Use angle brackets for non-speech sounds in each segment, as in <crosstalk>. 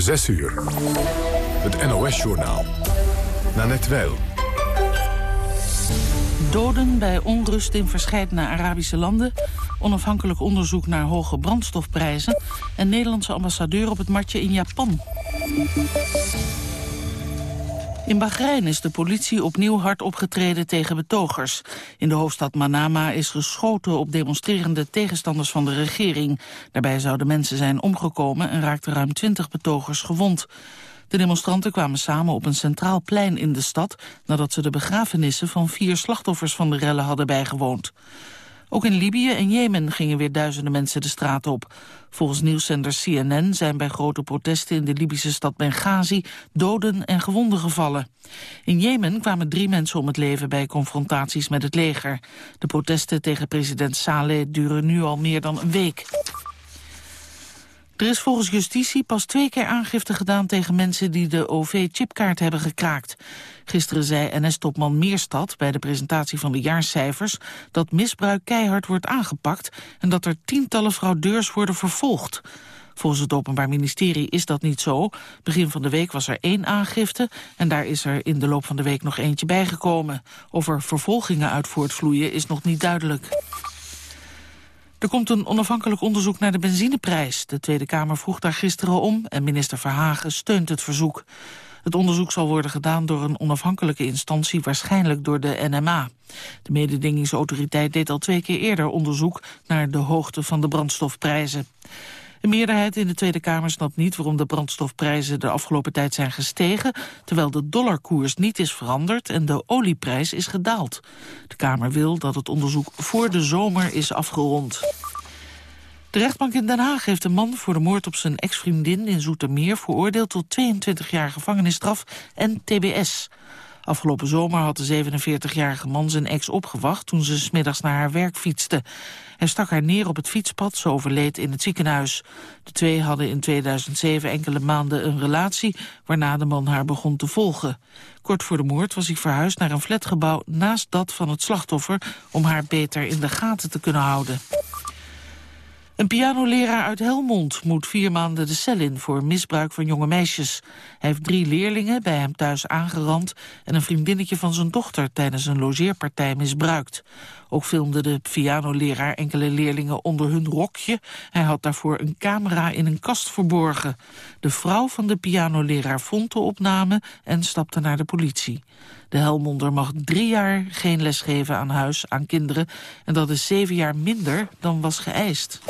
6 uur. Het NOS-journaal. Nanette Weil. Doden bij onrust in verscheidene Arabische landen... onafhankelijk onderzoek naar hoge brandstofprijzen... en Nederlandse ambassadeur op het matje in Japan. In Bahrein is de politie opnieuw hard opgetreden tegen betogers. In de hoofdstad Manama is geschoten op demonstrerende tegenstanders van de regering. Daarbij zouden mensen zijn omgekomen en raakten ruim twintig betogers gewond. De demonstranten kwamen samen op een centraal plein in de stad... nadat ze de begrafenissen van vier slachtoffers van de rellen hadden bijgewoond. Ook in Libië en Jemen gingen weer duizenden mensen de straat op. Volgens nieuwszender CNN zijn bij grote protesten in de Libische stad Benghazi doden en gewonden gevallen. In Jemen kwamen drie mensen om het leven bij confrontaties met het leger. De protesten tegen president Saleh duren nu al meer dan een week. Er is volgens justitie pas twee keer aangifte gedaan tegen mensen die de OV-chipkaart hebben gekraakt. Gisteren zei NS-topman Meerstad bij de presentatie van de jaarcijfers dat misbruik keihard wordt aangepakt en dat er tientallen fraudeurs worden vervolgd. Volgens het Openbaar Ministerie is dat niet zo. Begin van de week was er één aangifte en daar is er in de loop van de week nog eentje bijgekomen. Of er vervolgingen uit voortvloeien is nog niet duidelijk. Er komt een onafhankelijk onderzoek naar de benzineprijs. De Tweede Kamer vroeg daar gisteren om en minister Verhagen steunt het verzoek. Het onderzoek zal worden gedaan door een onafhankelijke instantie, waarschijnlijk door de NMA. De mededingingsautoriteit deed al twee keer eerder onderzoek naar de hoogte van de brandstofprijzen. Een meerderheid in de Tweede Kamer snapt niet waarom de brandstofprijzen de afgelopen tijd zijn gestegen, terwijl de dollarkoers niet is veranderd en de olieprijs is gedaald. De Kamer wil dat het onderzoek voor de zomer is afgerond. De rechtbank in Den Haag heeft een man voor de moord op zijn ex-vriendin in Zoetermeer veroordeeld tot 22 jaar gevangenisstraf en tbs. Afgelopen zomer had de 47-jarige man zijn ex opgewacht toen ze smiddags naar haar werk fietste. Hij stak haar neer op het fietspad, ze overleed in het ziekenhuis. De twee hadden in 2007 enkele maanden een relatie, waarna de man haar begon te volgen. Kort voor de moord was hij verhuisd naar een flatgebouw naast dat van het slachtoffer, om haar beter in de gaten te kunnen houden. Een pianoleraar uit Helmond moet vier maanden de cel in voor misbruik van jonge meisjes. Hij heeft drie leerlingen bij hem thuis aangerand en een vriendinnetje van zijn dochter tijdens een logeerpartij misbruikt. Ook filmde de pianoleraar enkele leerlingen onder hun rokje. Hij had daarvoor een camera in een kast verborgen. De vrouw van de pianoleraar vond de opname en stapte naar de politie. De Helmonder mag drie jaar geen les geven aan huis aan kinderen... en dat is zeven jaar minder dan was geëist.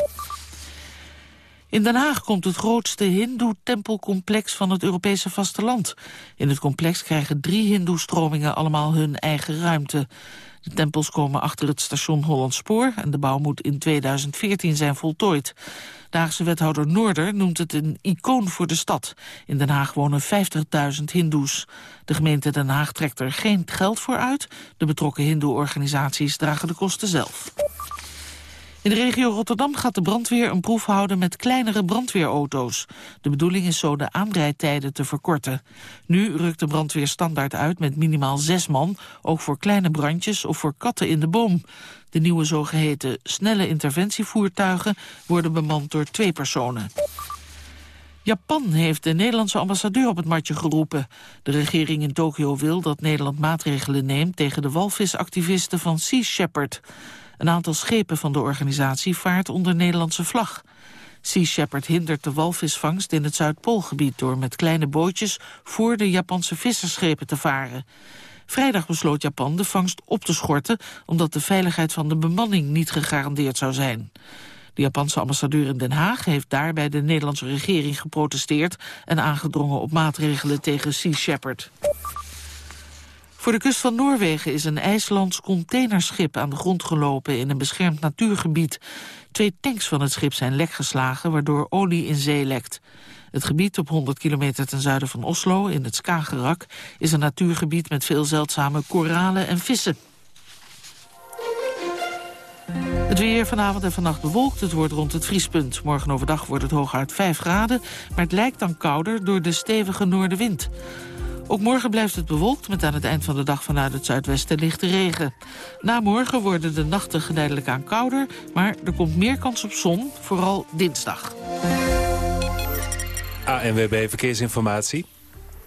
In Den Haag komt het grootste hindoe-tempelcomplex van het Europese vasteland. In het complex krijgen drie hindoe-stromingen allemaal hun eigen ruimte. De tempels komen achter het station Hollandspoor en de bouw moet in 2014 zijn voltooid. De Haagse wethouder Noorder noemt het een icoon voor de stad. In Den Haag wonen 50.000 hindoes. De gemeente Den Haag trekt er geen geld voor uit. De betrokken hindoe-organisaties dragen de kosten zelf. In de regio Rotterdam gaat de brandweer een proef houden met kleinere brandweerauto's. De bedoeling is zo de aanrijdtijden te verkorten. Nu rukt de brandweer standaard uit met minimaal zes man, ook voor kleine brandjes of voor katten in de boom. De nieuwe zogeheten snelle interventievoertuigen worden bemand door twee personen. Japan heeft de Nederlandse ambassadeur op het matje geroepen. De regering in Tokio wil dat Nederland maatregelen neemt tegen de walvisactivisten van Sea Shepherd. Een aantal schepen van de organisatie vaart onder Nederlandse vlag. Sea Shepherd hindert de walvisvangst in het Zuidpoolgebied... door met kleine bootjes voor de Japanse visserschepen te varen. Vrijdag besloot Japan de vangst op te schorten... omdat de veiligheid van de bemanning niet gegarandeerd zou zijn. De Japanse ambassadeur in Den Haag heeft daar bij de Nederlandse regering geprotesteerd... en aangedrongen op maatregelen tegen Sea Shepherd. Voor de kust van Noorwegen is een IJslands containerschip aan de grond gelopen in een beschermd natuurgebied. Twee tanks van het schip zijn lekgeslagen, waardoor olie in zee lekt. Het gebied op 100 kilometer ten zuiden van Oslo, in het Skagerrak, is een natuurgebied met veel zeldzame koralen en vissen. Het weer vanavond en vannacht bewolkt. Het wordt rond het vriespunt. Morgen overdag wordt het hooguit 5 graden. Maar het lijkt dan kouder door de stevige noordenwind. Ook morgen blijft het bewolkt met aan het eind van de dag vanuit het zuidwesten lichte regen. Na morgen worden de nachten geleidelijk aan kouder, maar er komt meer kans op zon, vooral dinsdag. ANWB Verkeersinformatie.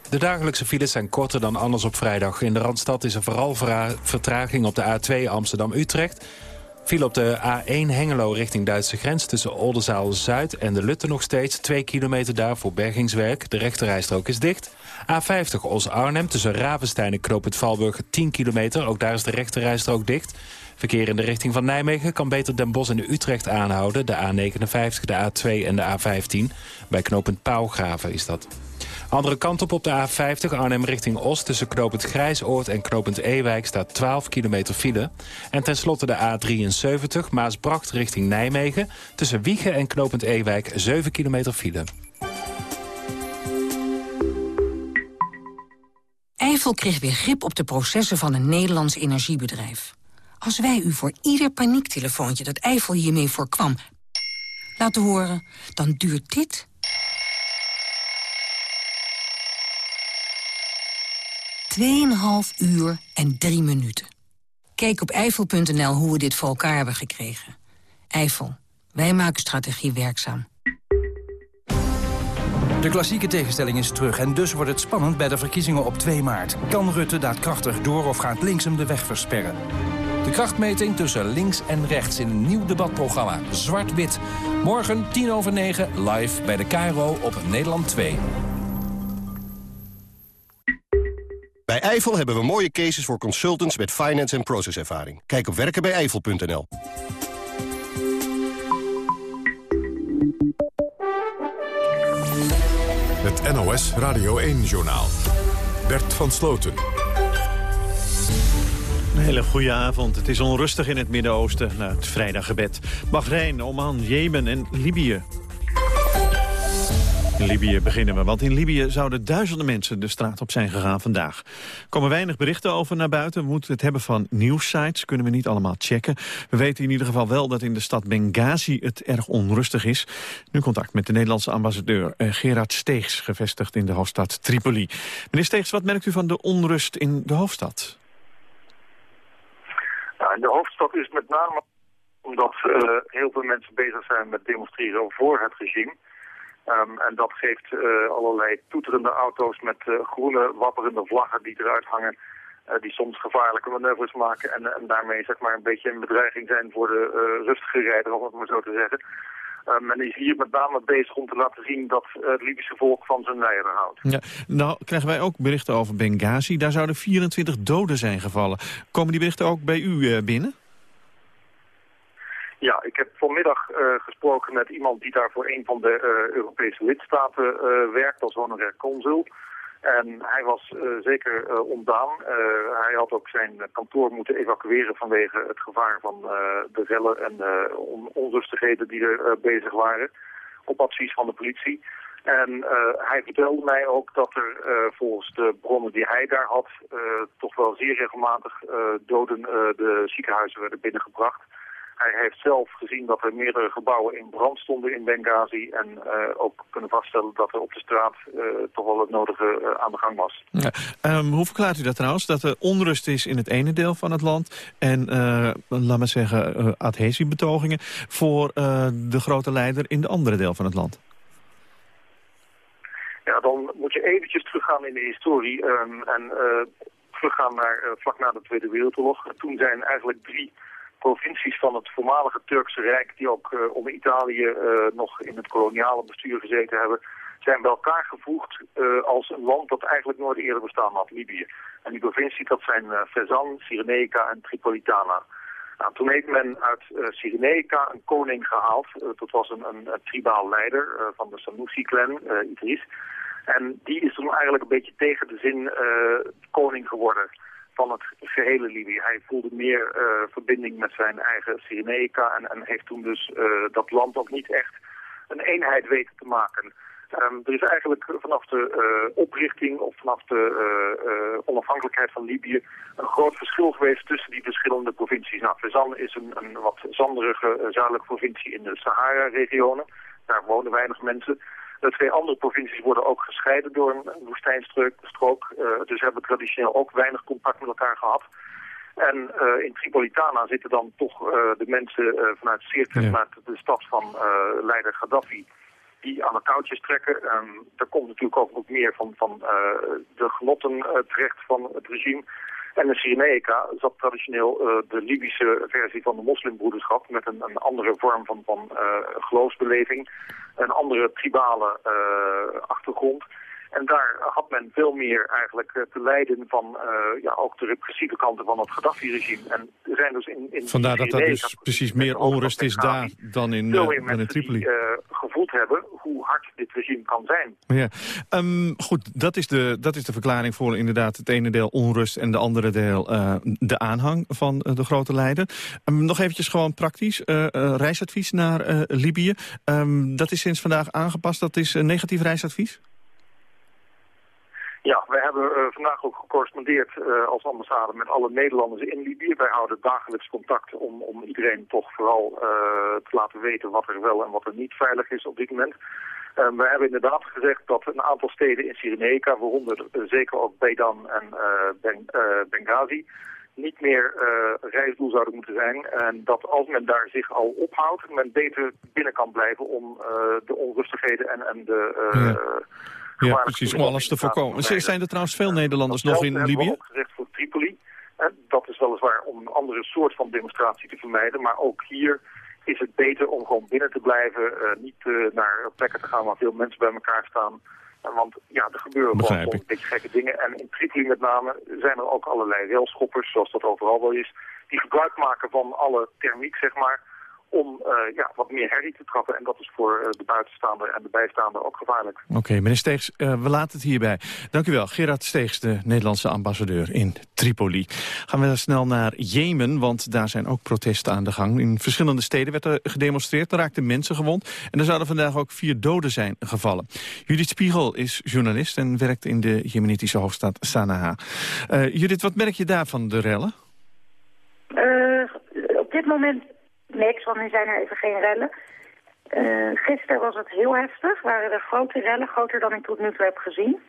De dagelijkse files zijn korter dan anders op vrijdag. In de Randstad is er vooral vertraging op de A2 Amsterdam-Utrecht... Viel op de A1 Hengelo richting Duitse grens tussen Oldenzaal-Zuid en de Lutte nog steeds. Twee kilometer daar voor bergingswerk. De rechterrijstrook is dicht. A50 Os-Arnhem tussen Ravenstein en Knoop Valburg 10 kilometer. Ook daar is de rechterrijstrook dicht. Verkeer in de richting van Nijmegen kan beter Den Bosch en Utrecht aanhouden. De A59, de A2 en de A15. Bij knooppunt Pauwgraven is dat. Andere kant op op de A50 Arnhem richting Oost... tussen knooppunt Grijsoord en knooppunt Ewijk staat 12 kilometer file. En tenslotte de A73 Maasbracht richting Nijmegen... tussen Wiegen en knooppunt Ewijk 7 kilometer file. Eiffel kreeg weer grip op de processen van een Nederlands energiebedrijf. Als wij u voor ieder paniektelefoontje dat Eiffel hiermee voorkwam... laten horen, dan duurt dit 2,5 uur en 3 minuten. Kijk op Eiffel.nl hoe we dit voor elkaar hebben gekregen. Eiffel, wij maken strategie werkzaam. De klassieke tegenstelling is terug en dus wordt het spannend bij de verkiezingen op 2 maart. Kan Rutte daadkrachtig door of gaat links hem de weg versperren? De krachtmeting tussen links en rechts in een nieuw debatprogramma Zwart-Wit. Morgen 10 over 9 live bij de KRO op Nederland 2. Bij Eifel hebben we mooie cases voor consultants met finance en processervaring. Kijk op werkenbijeifel.nl. Het NOS Radio 1-journaal. Bert van Sloten. Een hele goede avond. Het is onrustig in het Midden-Oosten na het vrijdaggebed. Bahrein, Oman, Jemen en Libië. Libië beginnen we, want in Libië zouden duizenden mensen de straat op zijn gegaan vandaag. Er komen weinig berichten over naar buiten. We moeten het hebben van nieuwssites, kunnen we niet allemaal checken. We weten in ieder geval wel dat in de stad Benghazi het erg onrustig is. Nu contact met de Nederlandse ambassadeur eh, Gerard Steegs, gevestigd in de hoofdstad Tripoli. Meneer Steegs, wat merkt u van de onrust in de hoofdstad? Nou, in de hoofdstad is met name omdat uh, heel veel mensen bezig zijn met demonstreren voor het regime. Um, en dat geeft uh, allerlei toeterende auto's met uh, groene wapperende vlaggen die eruit hangen. Uh, die soms gevaarlijke manoeuvres maken en, en daarmee zeg maar een beetje een bedreiging zijn voor de rustige rijder, om het maar zo te zeggen. Um, en is hier met name bezig om te laten zien dat het Libische volk van zijn leider houdt. Ja, nou krijgen wij ook berichten over Benghazi. Daar zouden 24 doden zijn gevallen. Komen die berichten ook bij u binnen? Ja, ik heb vanmiddag uh, gesproken met iemand die daar voor een van de uh, Europese lidstaten uh, werkt als honorair consul. En hij was zeker ontdaan. hij had ook zijn kantoor moeten evacueren vanwege het gevaar van de rellen en on onrustigheden die er bezig waren. Op advies van de politie. En hij vertelde mij ook dat er volgens de bronnen die hij daar had... toch wel zeer regelmatig doden de ziekenhuizen werden binnengebracht. Hij heeft zelf gezien dat er meerdere gebouwen in brand stonden in Benghazi. En uh, ook kunnen vaststellen dat er op de straat uh, toch wel het nodige uh, aan de gang was. Ja. Um, hoe verklaart u dat trouwens? Dat er onrust is in het ene deel van het land. En laat maar zeggen adhesiebetogingen voor de grote leider in de andere deel van het land. Ja, dan moet je eventjes teruggaan in de historie. Um, en teruggaan naar vlak na de Tweede Wereldoorlog. Toen zijn eigenlijk drie provincies van het voormalige Turkse Rijk... die ook uh, onder Italië uh, nog in het koloniale bestuur gezeten hebben... zijn bij elkaar gevoegd uh, als een land dat eigenlijk nooit eerder bestaan had, Libië. En die provincies, dat zijn Fezzan, Cyrenaica en Tripolitana. Nou, toen heeft men uit Cyrenaica een koning gehaald. dat was een, een, een tribaal leider van de Sanusi-clan, Idris. En die is toen eigenlijk een beetje tegen de zin koning geworden van het gehele Libië. Hij voelde meer uh, verbinding met zijn eigen Cyrenaica en, en heeft toen dus uh, dat land ook niet echt een eenheid weten te maken. Um, er is eigenlijk vanaf de uh, oprichting of vanaf de onafhankelijkheid van Libië een groot verschil geweest tussen die verschillende provincies. Nou, Fezzan is een, een wat zanderige zuidelijke provincie in de Sahara-regionen. Daar wonen weinig mensen. De twee andere provincies worden ook gescheiden door een woestijnstrook. Uh, dus hebben traditioneel ook weinig contact met elkaar gehad. En uh, in Tripolitana zitten dan toch uh, de mensen vanuit Sirte, ja. vanuit de stad van leider Gaddafi. die aan de touwtjes trekken. Um, er komt natuurlijk ook, ook meer van, van de genotten terecht van het regime. En in Cyrenaica zat traditioneel de Libische versie van de moslimbroederschap... met een, een andere vorm van, van geloofsbeleving, een andere tribale achtergrond... En daar had men veel meer eigenlijk eh, te lijden van uh, ja, ook de repressieve kanten van het Gaddafi-regime. En er zijn dus in, in Vandaar dat er dus precies meer onrust is daar dan in, uh, dan in Tripoli. Die, gevoeld hebben hoe hard dit regime kan zijn. Ja. Um, goed, dat is, de, dat is de verklaring voor inderdaad het ene deel onrust en de andere deel de aanhang van de grote leider. Um, nog eventjes gewoon praktisch. reisadvies naar Libië. Um, dat is sinds vandaag aangepast. Dat is negatief reisadvies? Ja, we hebben uh, vandaag ook gecorrespondeerd uh, als ambassade met alle Nederlanders in Libië. Wij houden dagelijks contact om, om iedereen toch vooral uh, te laten weten wat er wel en wat er niet veilig is op dit moment. we hebben inderdaad gezegd dat een aantal steden in Cyrenaica, waaronder zeker ook Bedan en ben, Benghazi, niet meer reisdoel zouden moeten zijn. En dat als men daar zich al ophoudt, men beter binnen kan blijven om de onrustigheden en, en de... ja, precies, om alles te voorkomen. Zijn er trouwens veel Nederlanders nog in Libië? Dat gezegd voor Tripoli. Dat is weliswaar om een andere soort van demonstratie te vermijden. Maar ook hier is het beter om gewoon binnen te blijven. Uh, niet uh, naar plekken te gaan waar veel mensen bij elkaar staan. Uh, want ja, er gebeuren gewoon een beetje gekke dingen. En in Tripoli met name zijn er ook allerlei railschoppers, zoals dat overal wel is. Die gebruik maken van alle thermiek, zeg maar om uh, ja, wat meer herrie te trappen. En dat is voor uh, de buitenstaander en de bijstaander ook gevaarlijk. Oké, okay, meneer Steegs, uh, we laten het hierbij. Dank u wel. Gerard Steegs, de Nederlandse ambassadeur in Tripoli. Gaan we snel naar Jemen, want daar zijn ook protesten aan de gang. In verschillende steden werd er gedemonstreerd, er raakten mensen gewond. En er zouden vandaag ook vier doden zijn gevallen. Judith Spiegel is journalist en werkt in de jemenitische hoofdstad Sana'a. Judith, wat merk je daar van de rellen? op dit moment niks, want nu zijn er even geen rellen. Uh, gisteren was het heel heftig, waren er grote rellen, groter dan ik tot nu toe heb gezien.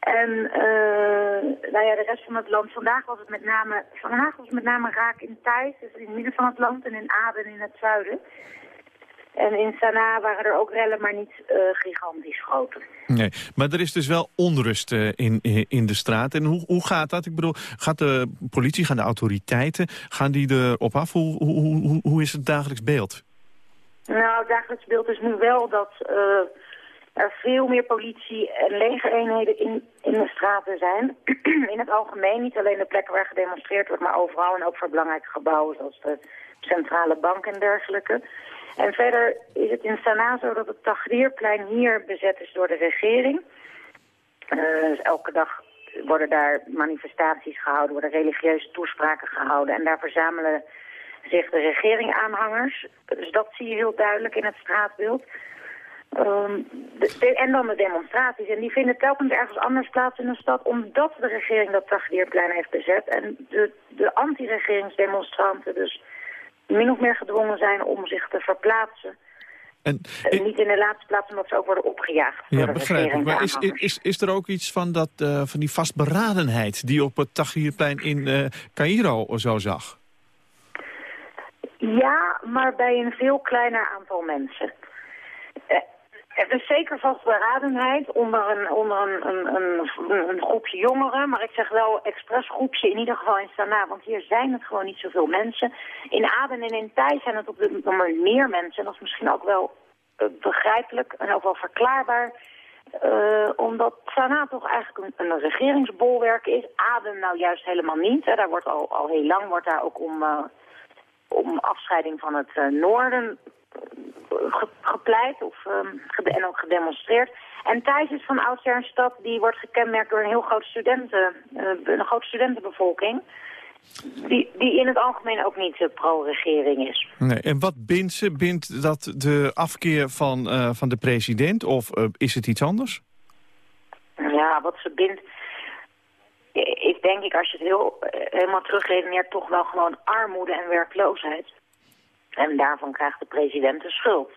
En uh, nou ja, de rest van het land, vandaag was het met name, vandaag was het met name raak in Thijs, dus in het midden van het land en in Aden in het zuiden. En in Sanaa waren er ook rellen, maar niet uh, gigantisch grote. Nee, maar er is dus wel onrust uh, in, in de straat. En hoe, hoe gaat dat? Ik bedoel, gaat de politie, gaan de autoriteiten, gaan die erop af? Hoe, hoe, hoe, hoe is het dagelijks beeld? Nou, het dagelijks beeld is nu wel dat uh, er veel meer politie en legereenheden in, in de straten zijn. <clears throat> in het algemeen, niet alleen de plekken waar gedemonstreerd wordt, maar overal en ook voor belangrijke gebouwen zoals de centrale bank en dergelijke. En verder is het in Sanaa zo dat het Tahrirplein hier bezet is door de regering. Uh, dus elke dag worden daar manifestaties gehouden, worden religieuze toespraken gehouden. En daar verzamelen zich de regering aanhangers. Dus dat zie je heel duidelijk in het straatbeeld. De, en dan de demonstraties. En die vinden telkens ergens anders plaats in de stad... omdat de regering dat Tahrirplein heeft bezet. En de, de anti-regeringsdemonstranten dus min of meer gedwongen zijn om zich te verplaatsen. En, uh, niet in de laatste plaats omdat ze ook worden opgejaagd. Ja, begrijp ik. Maar is, is, is er ook iets van, dat, uh, van die vastberadenheid die op het Tahrirplein in uh, Cairo zo zag? Ja, maar bij een veel kleiner aantal mensen. Er is zeker vastberadenheid onder, een, onder een, een, een, groepje jongeren. Maar ik zeg wel expres groepje, in ieder geval in Sanaa. Want hier zijn het gewoon niet zoveel mensen. In Aden en in Thij zijn het op dit moment meer mensen. En dat is misschien ook wel uh, begrijpelijk en ook wel verklaarbaar. Uh, omdat Sanaa toch eigenlijk een, een, regeringsbolwerk is. Aden nou juist helemaal niet. Hè. Daar wordt al, al heel lang wordt daar ook om, uh, om afscheiding van het noorden gepleit of, um, en ook gedemonstreerd. En Thijs is van oudsher een stad die wordt gekenmerkt door een heel groot studenten, uh, een grote studentenbevolking. Die, die in het algemeen ook niet uh, pro-regering is. Nee, en wat bindt ze? Bindt dat de afkeer van, uh, van de president of is het iets anders? Ja, wat ze bindt... Ik denk ik, als je het heel, helemaal terugredeneert, toch wel gewoon armoede en werkloosheid. En daarvan krijgt de president de schuld.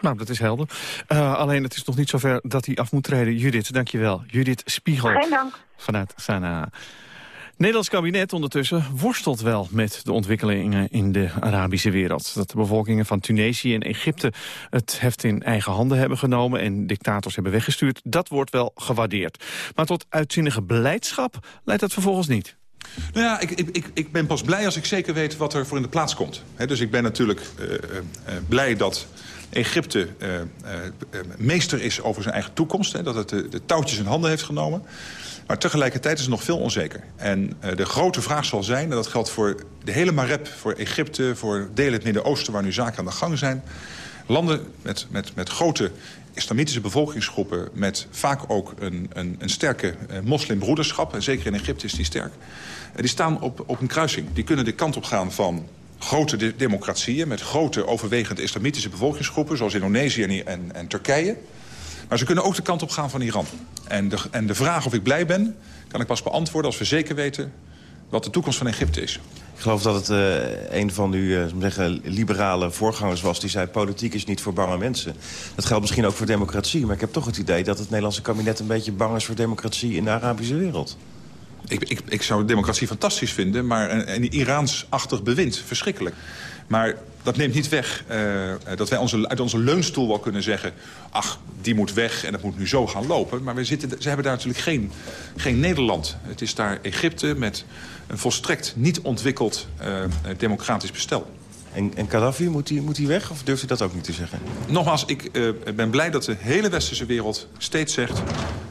Nou, dat is helder. Uh, alleen het is nog niet zover dat hij af moet treden. Judith, dankjewel. Judith Spiegel. Geen dank. Vanuit Sana. Nederlands kabinet ondertussen worstelt wel met de ontwikkelingen in de Arabische wereld. Dat de bevolkingen van Tunesië en Egypte het heft in eigen handen hebben genomen en dictators hebben weggestuurd, dat wordt wel gewaardeerd. Maar tot uitzinnige beleidschap leidt dat vervolgens niet. Nou ja, ik, ik, ik ben pas blij als ik zeker weet wat er voor in de plaats komt. dus ik ben natuurlijk uh, uh, blij dat Egypte meester is over zijn eigen toekomst. Dat het de, touwtjes in handen heeft genomen. Maar tegelijkertijd is het nog veel onzeker. En de grote vraag zal zijn, en dat geldt voor de hele Mareb... voor Egypte, voor delen het Midden-Oosten waar nu zaken aan de gang zijn... landen met, met, met grote islamitische bevolkingsgroepen... met vaak ook een, een, een sterke eh, moslimbroederschap... en zeker in Egypte is die sterk... die staan op, op een kruising. Die kunnen de kant op gaan van grote de democratieën... met grote overwegend islamitische bevolkingsgroepen... zoals Indonesië en, en, Turkije. Maar ze kunnen ook de kant op gaan van Iran. En de, en de vraag of ik blij ben, kan ik pas beantwoorden... als we zeker weten wat de toekomst van Egypte is. Ik geloof dat het uh, een van uw uh, zeggen, liberale voorgangers was... die zei, politiek is niet voor bange mensen. Dat geldt misschien ook voor democratie. Maar ik heb toch het idee dat het Nederlandse kabinet... een beetje bang is voor democratie in de Arabische wereld. Ik, ik, ik zou democratie fantastisch vinden, maar een, een Iraans-achtig bewind verschrikkelijk. Maar dat neemt niet weg uh, dat wij onze, uit onze leunstoel wel kunnen zeggen... ach, die moet weg en dat moet nu zo gaan lopen. Maar we zitten, ze hebben daar natuurlijk geen, geen Nederland. Het is daar Egypte met een volstrekt niet ontwikkeld uh, democratisch bestel. En, en Gaddafi, moet hij moet weg of durft u dat ook niet te zeggen? Nogmaals, ik uh, ben blij dat de hele westerse wereld steeds zegt...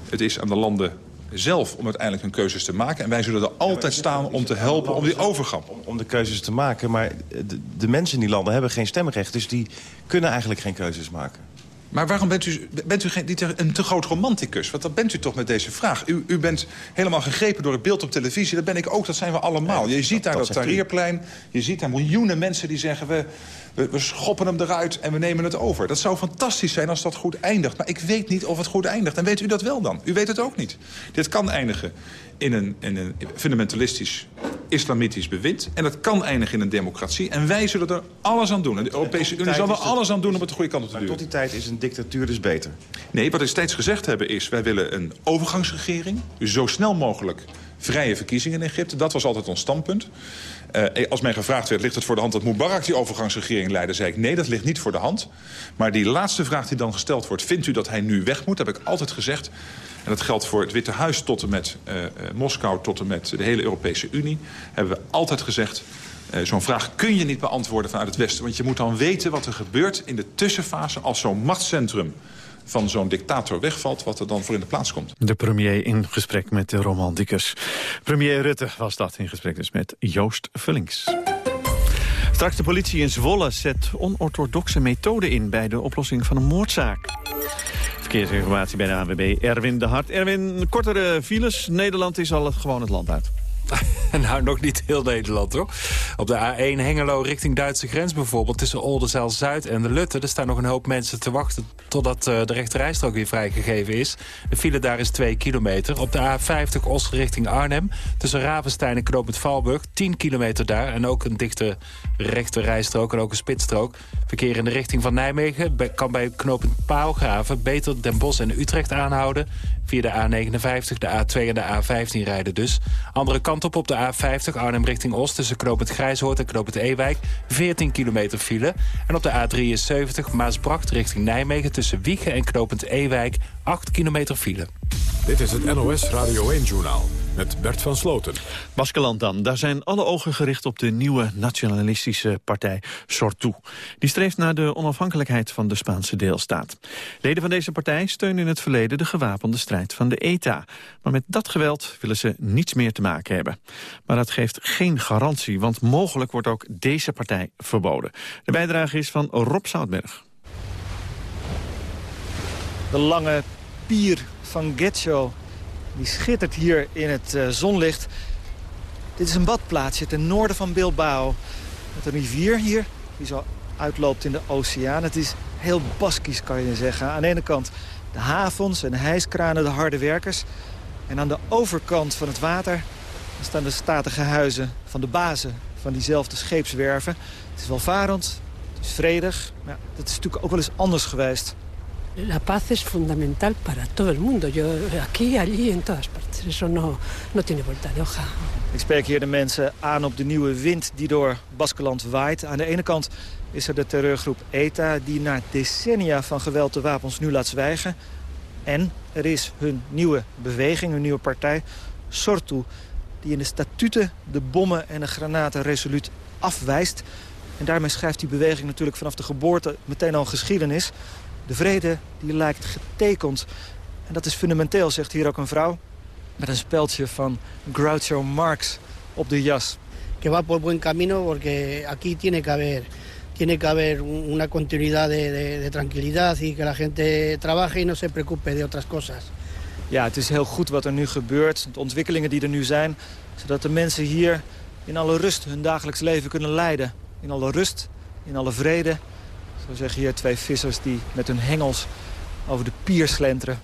het is aan de landen zelf om uiteindelijk hun keuzes te maken. En wij zullen er altijd staan om te helpen om die overgang. Om de keuzes te maken, maar de, de mensen in die landen hebben geen stemrecht. Dus die kunnen eigenlijk geen keuzes maken. Maar waarom bent u, bent u geen, niet een te groot romanticus? Want dat bent u toch met deze vraag. U, u bent helemaal gegrepen door het beeld op televisie. Dat ben ik ook, dat zijn we allemaal. je ziet daar dat, dat Tahrirplein, je ziet daar miljoenen mensen die zeggen... We, we, we, schoppen hem eruit en we nemen het over. Dat zou fantastisch zijn als dat goed eindigt. Maar ik weet niet of het goed eindigt. En weet u dat wel dan? U weet het ook niet. Dit kan eindigen in een, in een fundamentalistisch islamitisch bewind. En dat kan eindigen in een democratie. En wij zullen er alles aan doen. En de Europese Unie zal er alles aan doen om het de goede kant op te duwen. tot die tijd is een dictatuur dus beter? Nee, wat we steeds gezegd hebben is... wij willen een overgangsregering. Dus zo snel mogelijk vrije verkiezingen in Egypte. Dat was altijd ons standpunt. Uh, als mij gevraagd werd, ligt het voor de hand dat Mubarak die overgangsregering leidde... zei ik, nee, dat ligt niet voor de hand. Maar die laatste vraag die dan gesteld wordt... vindt u dat hij nu weg moet? heb ik altijd gezegd. En dat geldt voor het Witte Huis tot en met uh, Moskou... tot en met de hele Europese Unie. Hebben we altijd gezegd... Zo'n vraag kun je niet beantwoorden vanuit het Westen. Want je moet dan weten wat er gebeurt in de tussenfase... als zo'n machtscentrum van zo'n dictator wegvalt... wat er dan voor in de plaats komt. De premier in gesprek met de romanticus. Premier Rutte was dat in gesprek dus met Joost Vullings. Straks de politie in Zwolle zet onorthodoxe methoden in... bij de oplossing van een moordzaak. Verkeersinformatie bij de AWB Erwin de Hart. Erwin, kortere files. Nederland is al gewoon het land uit. <laughs> nou, nog niet heel Nederland, hoor. Op de A1 Hengelo richting Duitse grens bijvoorbeeld... tussen Oldenzaal-Zuid en de Lutte... er staan nog een hoop mensen te wachten... totdat uh, de rechterrijstrook weer vrijgegeven is. De file daar is 2 kilometer. Op de A50 Oslo richting Arnhem... tussen Ravenstein en Knoop met Valburg... 10 kilometer daar en ook een dichte rechterrijstrook... en ook een spitsstrook. Verkeer in de richting van Nijmegen... kan bij knooppunt Paalgraven beter Den Bosch en Utrecht aanhouden... Via de A59, de A2 en de A15 rijden dus. Andere kant op op de A50 Arnhem richting Oost... tussen knooppunt Grijshoort en knooppunt Ewijk. 14 kilometer file. En op de A73 Maasbracht richting Nijmegen... tussen Wiegen en knooppunt Ewijk. 8 kilometer file. Dit is het NOS Radio 1-journaal met Bert van Sloten. Baskeland dan. Daar zijn alle ogen gericht op de nieuwe nationalistische partij Sortu. Die streeft naar de onafhankelijkheid van de Spaanse deelstaat. Leden van deze partij steunen in het verleden de gewapende strijd van de ETA. Maar met dat geweld willen ze niets meer te maken hebben. Maar dat geeft geen garantie, want mogelijk wordt ook deze partij verboden. De bijdrage is van Rob Zoutberg. De lange pier van Getxo. Die schittert hier in het uh, zonlicht. Dit is een badplaatsje ten noorden van Bilbao. Met een rivier hier, die zo uitloopt in de oceaan. Het is heel baskisch, kan je zeggen. Aan de ene kant de havens en de hijskranen, de harde werkers. En aan de overkant van het water staan de statige huizen van de bazen van diezelfde scheepswerven. Het is welvarend, het is vredig. Maar dat is natuurlijk ook wel eens anders geweest. La paz es fundamental para todo el mundo. Yo, aquí, allí, en todas partes. Eso no, no tiene vuelta de hoja. Ik spreek hier de mensen aan op de nieuwe wind die door Baskeland waait. Aan de ene kant is er de terreurgroep ETA... die na decennia van geweld de wapens nu laat zwijgen. En er is hun nieuwe beweging, hun nieuwe partij, Sortu... die in de statuten de bommen en de granaten resoluut afwijst. En daarmee schrijft die beweging natuurlijk vanaf de geboorte meteen al geschiedenis. De vrede die lijkt getekend. En dat is fundamenteel, zegt hier ook een vrouw... met een speldje van Groucho Marx op de jas. Que va por buen camino porque aquí tiene que haber tiene que haber una continuidad de, de, de tranquilidad y que la gente trabaje y no se preocupe de otras cosas. Ja, het is heel goed wat er nu gebeurt, de ontwikkelingen die er nu zijn... zodat de mensen hier in alle rust hun dagelijks leven kunnen leiden. In alle rust, in alle vrede. Zo zeggen hier twee vissers die met hun hengels over de pier slenteren.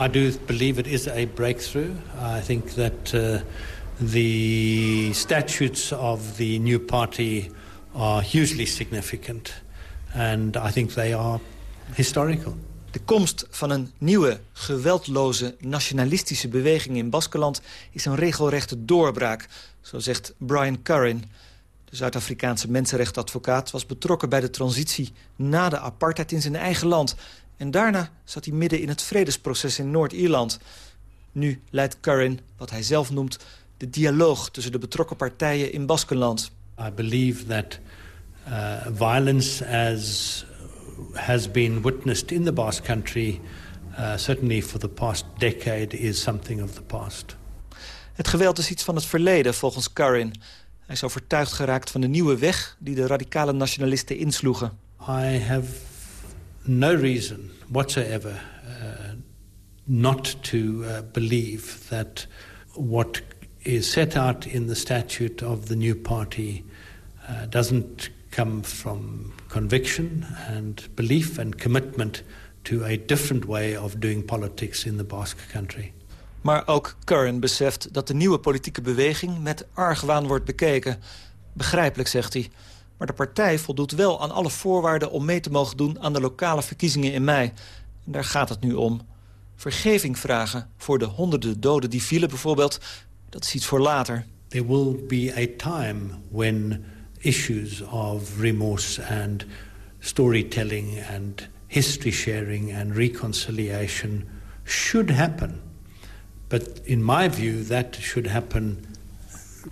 I do believe it is a breakthrough. I think that uh, the statutes of the new party are hugely significant. And I think they are historical. De komst van een nieuwe, geweldloze, nationalistische beweging in Baskeland... is een regelrechte doorbraak, zo zegt Brian Curran. De Zuid-Afrikaanse mensenrechtadvocaat was betrokken bij de transitie... na de apartheid in zijn eigen land. En daarna zat hij midden in het vredesproces in Noord-Ierland. Nu leidt Curran, wat hij zelf noemt, de dialoog... tussen de betrokken partijen in Baskenland. I believe that uh, violence as has been witnessed in the Basque Country, uh, certainly for the past decade, is something of the past. Het geweld is iets van het verleden, volgens Karin. Hij is overtuigd geraakt van de nieuwe weg die de radicale nationalisten insloegen. I have no reason whatsoever uh, not to uh, believe that what is set out in the statute of the new party uh, doesn't come from conviction and belief and commitment to a different way of doing politics in the Basque country. Maar ook Curran beseft dat de nieuwe politieke beweging met argwaan wordt bekeken. Begrijpelijk, zegt hij. Maar de partij voldoet wel aan alle voorwaarden om mee te mogen doen aan de lokale verkiezingen in mei. En daar gaat het nu om. Vergeving vragen voor de honderden doden die vielen bijvoorbeeld, dat is iets voor later. There will be a time when issues of remorse and storytelling and history sharing and reconciliation should happen. But in my view, that should happen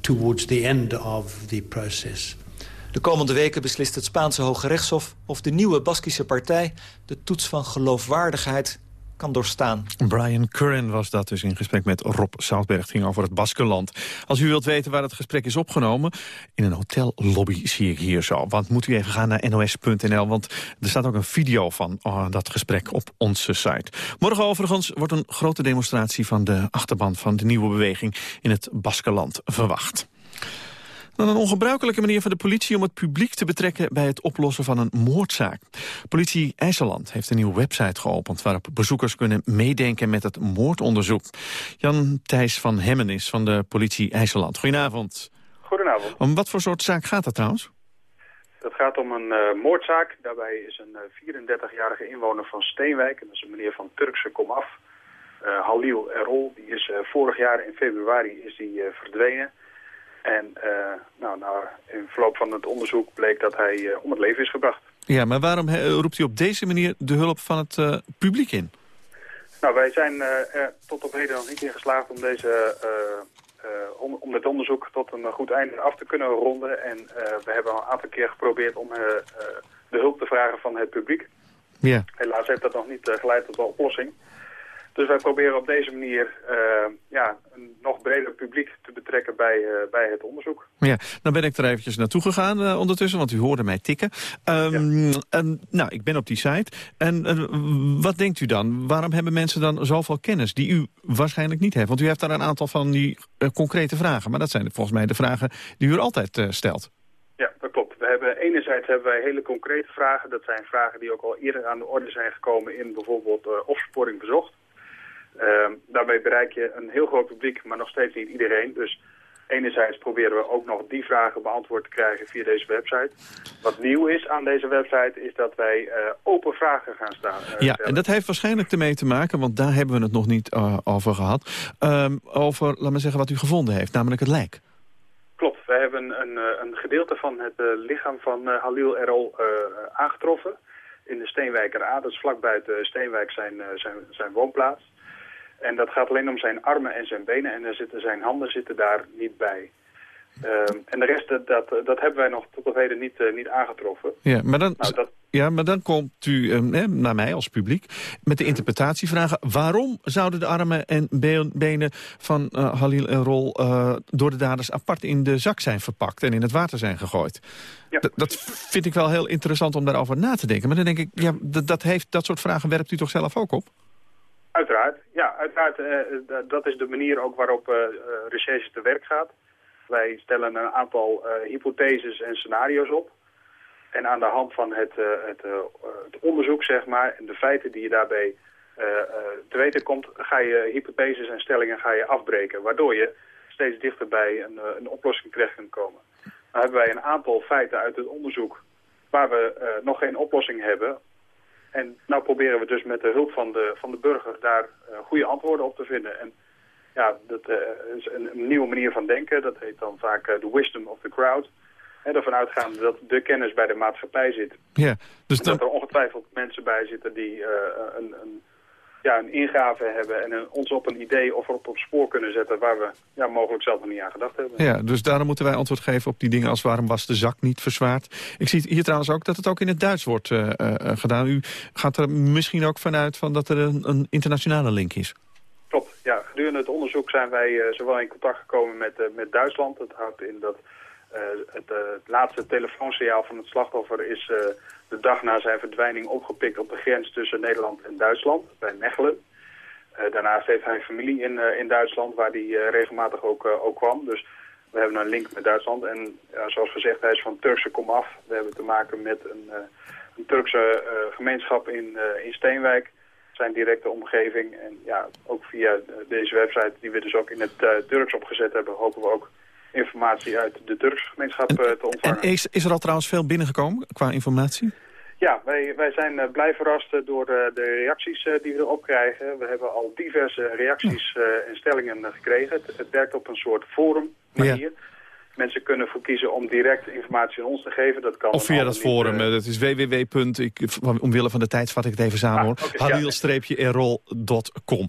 towards the end of the process. De komende weken beslist het Spaanse Hoge Rechtshof of de nieuwe Baskische partij de toets van geloofwaardigheid kan doorstaan. Brian Curran was dat dus in gesprek met Rob Zoutberg. Het ging over het Baskenland. Als u wilt weten waar het gesprek is opgenomen... in een hotellobby zie ik hier zo. Want moet u even gaan naar nos.nl... want er staat ook een video van oh, dat gesprek op onze site. Morgen overigens wordt een grote demonstratie... van de achterban van de nieuwe beweging in het Baskenland verwacht. Dan een ongebruikelijke manier van de politie om het publiek te betrekken bij het oplossen van een moordzaak. Politie IJsseland heeft een nieuwe website geopend waarop bezoekers kunnen meedenken met het moordonderzoek. Jan Thijs van Hemmen is van de politie IJsseland. Goedenavond. Goedenavond. Om wat voor soort zaak gaat dat trouwens? Het gaat om een uh, moordzaak. Daarbij is een uh, 34-jarige inwoner van Steenwijk, en dat is een meneer van Turkse komaf, uh, Halil Erol. Die is vorig jaar in februari is die, verdwenen. En uh, nou, nou, in verloop van het onderzoek bleek dat hij uh, om het leven is gebracht. Ja, maar waarom roept u op deze manier de hulp van het publiek in? Nou, wij zijn er tot op heden nog niet in geslaagd om, deze, om, om dit onderzoek tot een goed einde af te kunnen ronden. En we hebben al een aantal keer geprobeerd om de hulp te vragen van het publiek. Ja. Helaas heeft dat nog niet geleid tot een oplossing. Dus wij proberen op deze manier uh, ja, een nog breder publiek te betrekken bij, uh, bij het onderzoek. Ja, dan ben ik er eventjes naartoe gegaan uh, ondertussen, want u hoorde mij tikken. Um, ja. en, nou, ik ben op die site. En wat denkt u dan? Waarom hebben mensen dan zoveel kennis die u waarschijnlijk niet heeft? Want u heeft daar een aantal van die concrete vragen. Maar dat zijn volgens mij de vragen die u er altijd stelt. Ja, dat klopt. We hebben, enerzijds hebben wij hele concrete vragen. Dat zijn vragen die ook al eerder aan de orde zijn gekomen in bijvoorbeeld opsporing bezocht. Uh, daarmee bereik je een heel groot publiek, maar nog steeds niet iedereen. Dus Enerzijds proberen we ook nog die vragen beantwoord te krijgen via deze website. Wat nieuw is aan deze website is dat wij uh, open vragen gaan staan. Uh, ja, en dat heeft waarschijnlijk ermee te maken, want daar hebben we het nog niet uh, over gehad. Um, over, laat maar zeggen, wat u gevonden heeft, namelijk het lijk. Klopt, wij hebben een, een gedeelte van het lichaam van Halil Erol aangetroffen. In de Steenwijker A, dat is vlak buiten Steenwijk zijn, zijn, zijn woonplaats. En dat gaat alleen om zijn armen en zijn benen en er zitten, zijn handen zitten daar niet bij. Um, en de rest, dat, dat hebben wij nog tot op heden niet, uh, niet aangetroffen. Ja, maar dan, nou, dat... ja, maar dan komt u um, naar mij als publiek met de interpretatievragen. Waarom zouden de armen en benen van uh, Halil en Rol uh, door de daders apart in de zak zijn verpakt en in het water zijn gegooid? Ja, dat vind ik wel heel interessant om daarover na te denken. Maar dan denk ik, ja, dat, heeft, dat soort vragen werpt u toch zelf ook op? Uiteraard, ja, uiteraard. Uh, dat is de manier ook waarop uh, recherche te werk gaat. Wij stellen een aantal hypotheses en scenario's op. En aan de hand van het, het, het, onderzoek, zeg maar, en de feiten die je daarbij te weten komt, ga je hypotheses en stellingen ga je afbreken. Waardoor je steeds dichter bij een, een oplossing terecht kunt komen. Nou hebben wij een aantal feiten uit het onderzoek waar we nog geen oplossing hebben en nou proberen we dus met de hulp van de, van de burger daar uh, goede antwoorden op te vinden. En ja, dat uh, is een, een, nieuwe manier van denken. Dat heet dan vaak uh, the wisdom of the crowd. En ervan uitgaande dat de kennis bij de maatschappij zit. Ja, dus. Dat er ongetwijfeld mensen bij zitten die een, een ja, een ingave hebben en een, ons op een idee of op, op spoor kunnen zetten waar we ja, mogelijk zelf nog niet aan gedacht hebben. Ja, dus daarom moeten wij antwoord geven op die dingen als waarom was de zak niet verzwaard. Ik zie hier trouwens ook dat het ook in het Duits wordt uh, uh, gedaan. U gaat er misschien ook vanuit van dat er een, een internationale link is. Klopt, ja. Gedurende het onderzoek zijn wij uh, zowel in contact gekomen met, met Duitsland. Het houdt in dat het, het, laatste telefoonsignaal van het slachtoffer is de dag na zijn verdwijning opgepikt op de grens tussen Nederland en Duitsland, bij Mechelen. Daarnaast heeft hij familie in, in Duitsland, waar hij regelmatig ook, ook kwam. Dus we hebben een link met Duitsland. En zoals gezegd, hij is van Turkse komaf. We hebben te maken met een, een Turkse gemeenschap in, in Steenwijk, zijn directe omgeving. En ja, ook via deze website, die we dus ook in het Turks opgezet hebben, hopen we ook informatie uit de Turkse gemeenschap te ontvangen. En is, is er al trouwens veel binnengekomen qua informatie? Ja, wij, wij zijn uh, blij verrast door de, reacties die we erop krijgen. We hebben al diverse reacties en stellingen gekregen. Het, het, werkt op een soort forum manier. Ja. Mensen kunnen ervoor kiezen om direct informatie aan ons te geven. Dat kan of via dat forum, dat is www. omwille van de tijd vat ik het even samen ah, hoor. Okay, Halil-errol.com.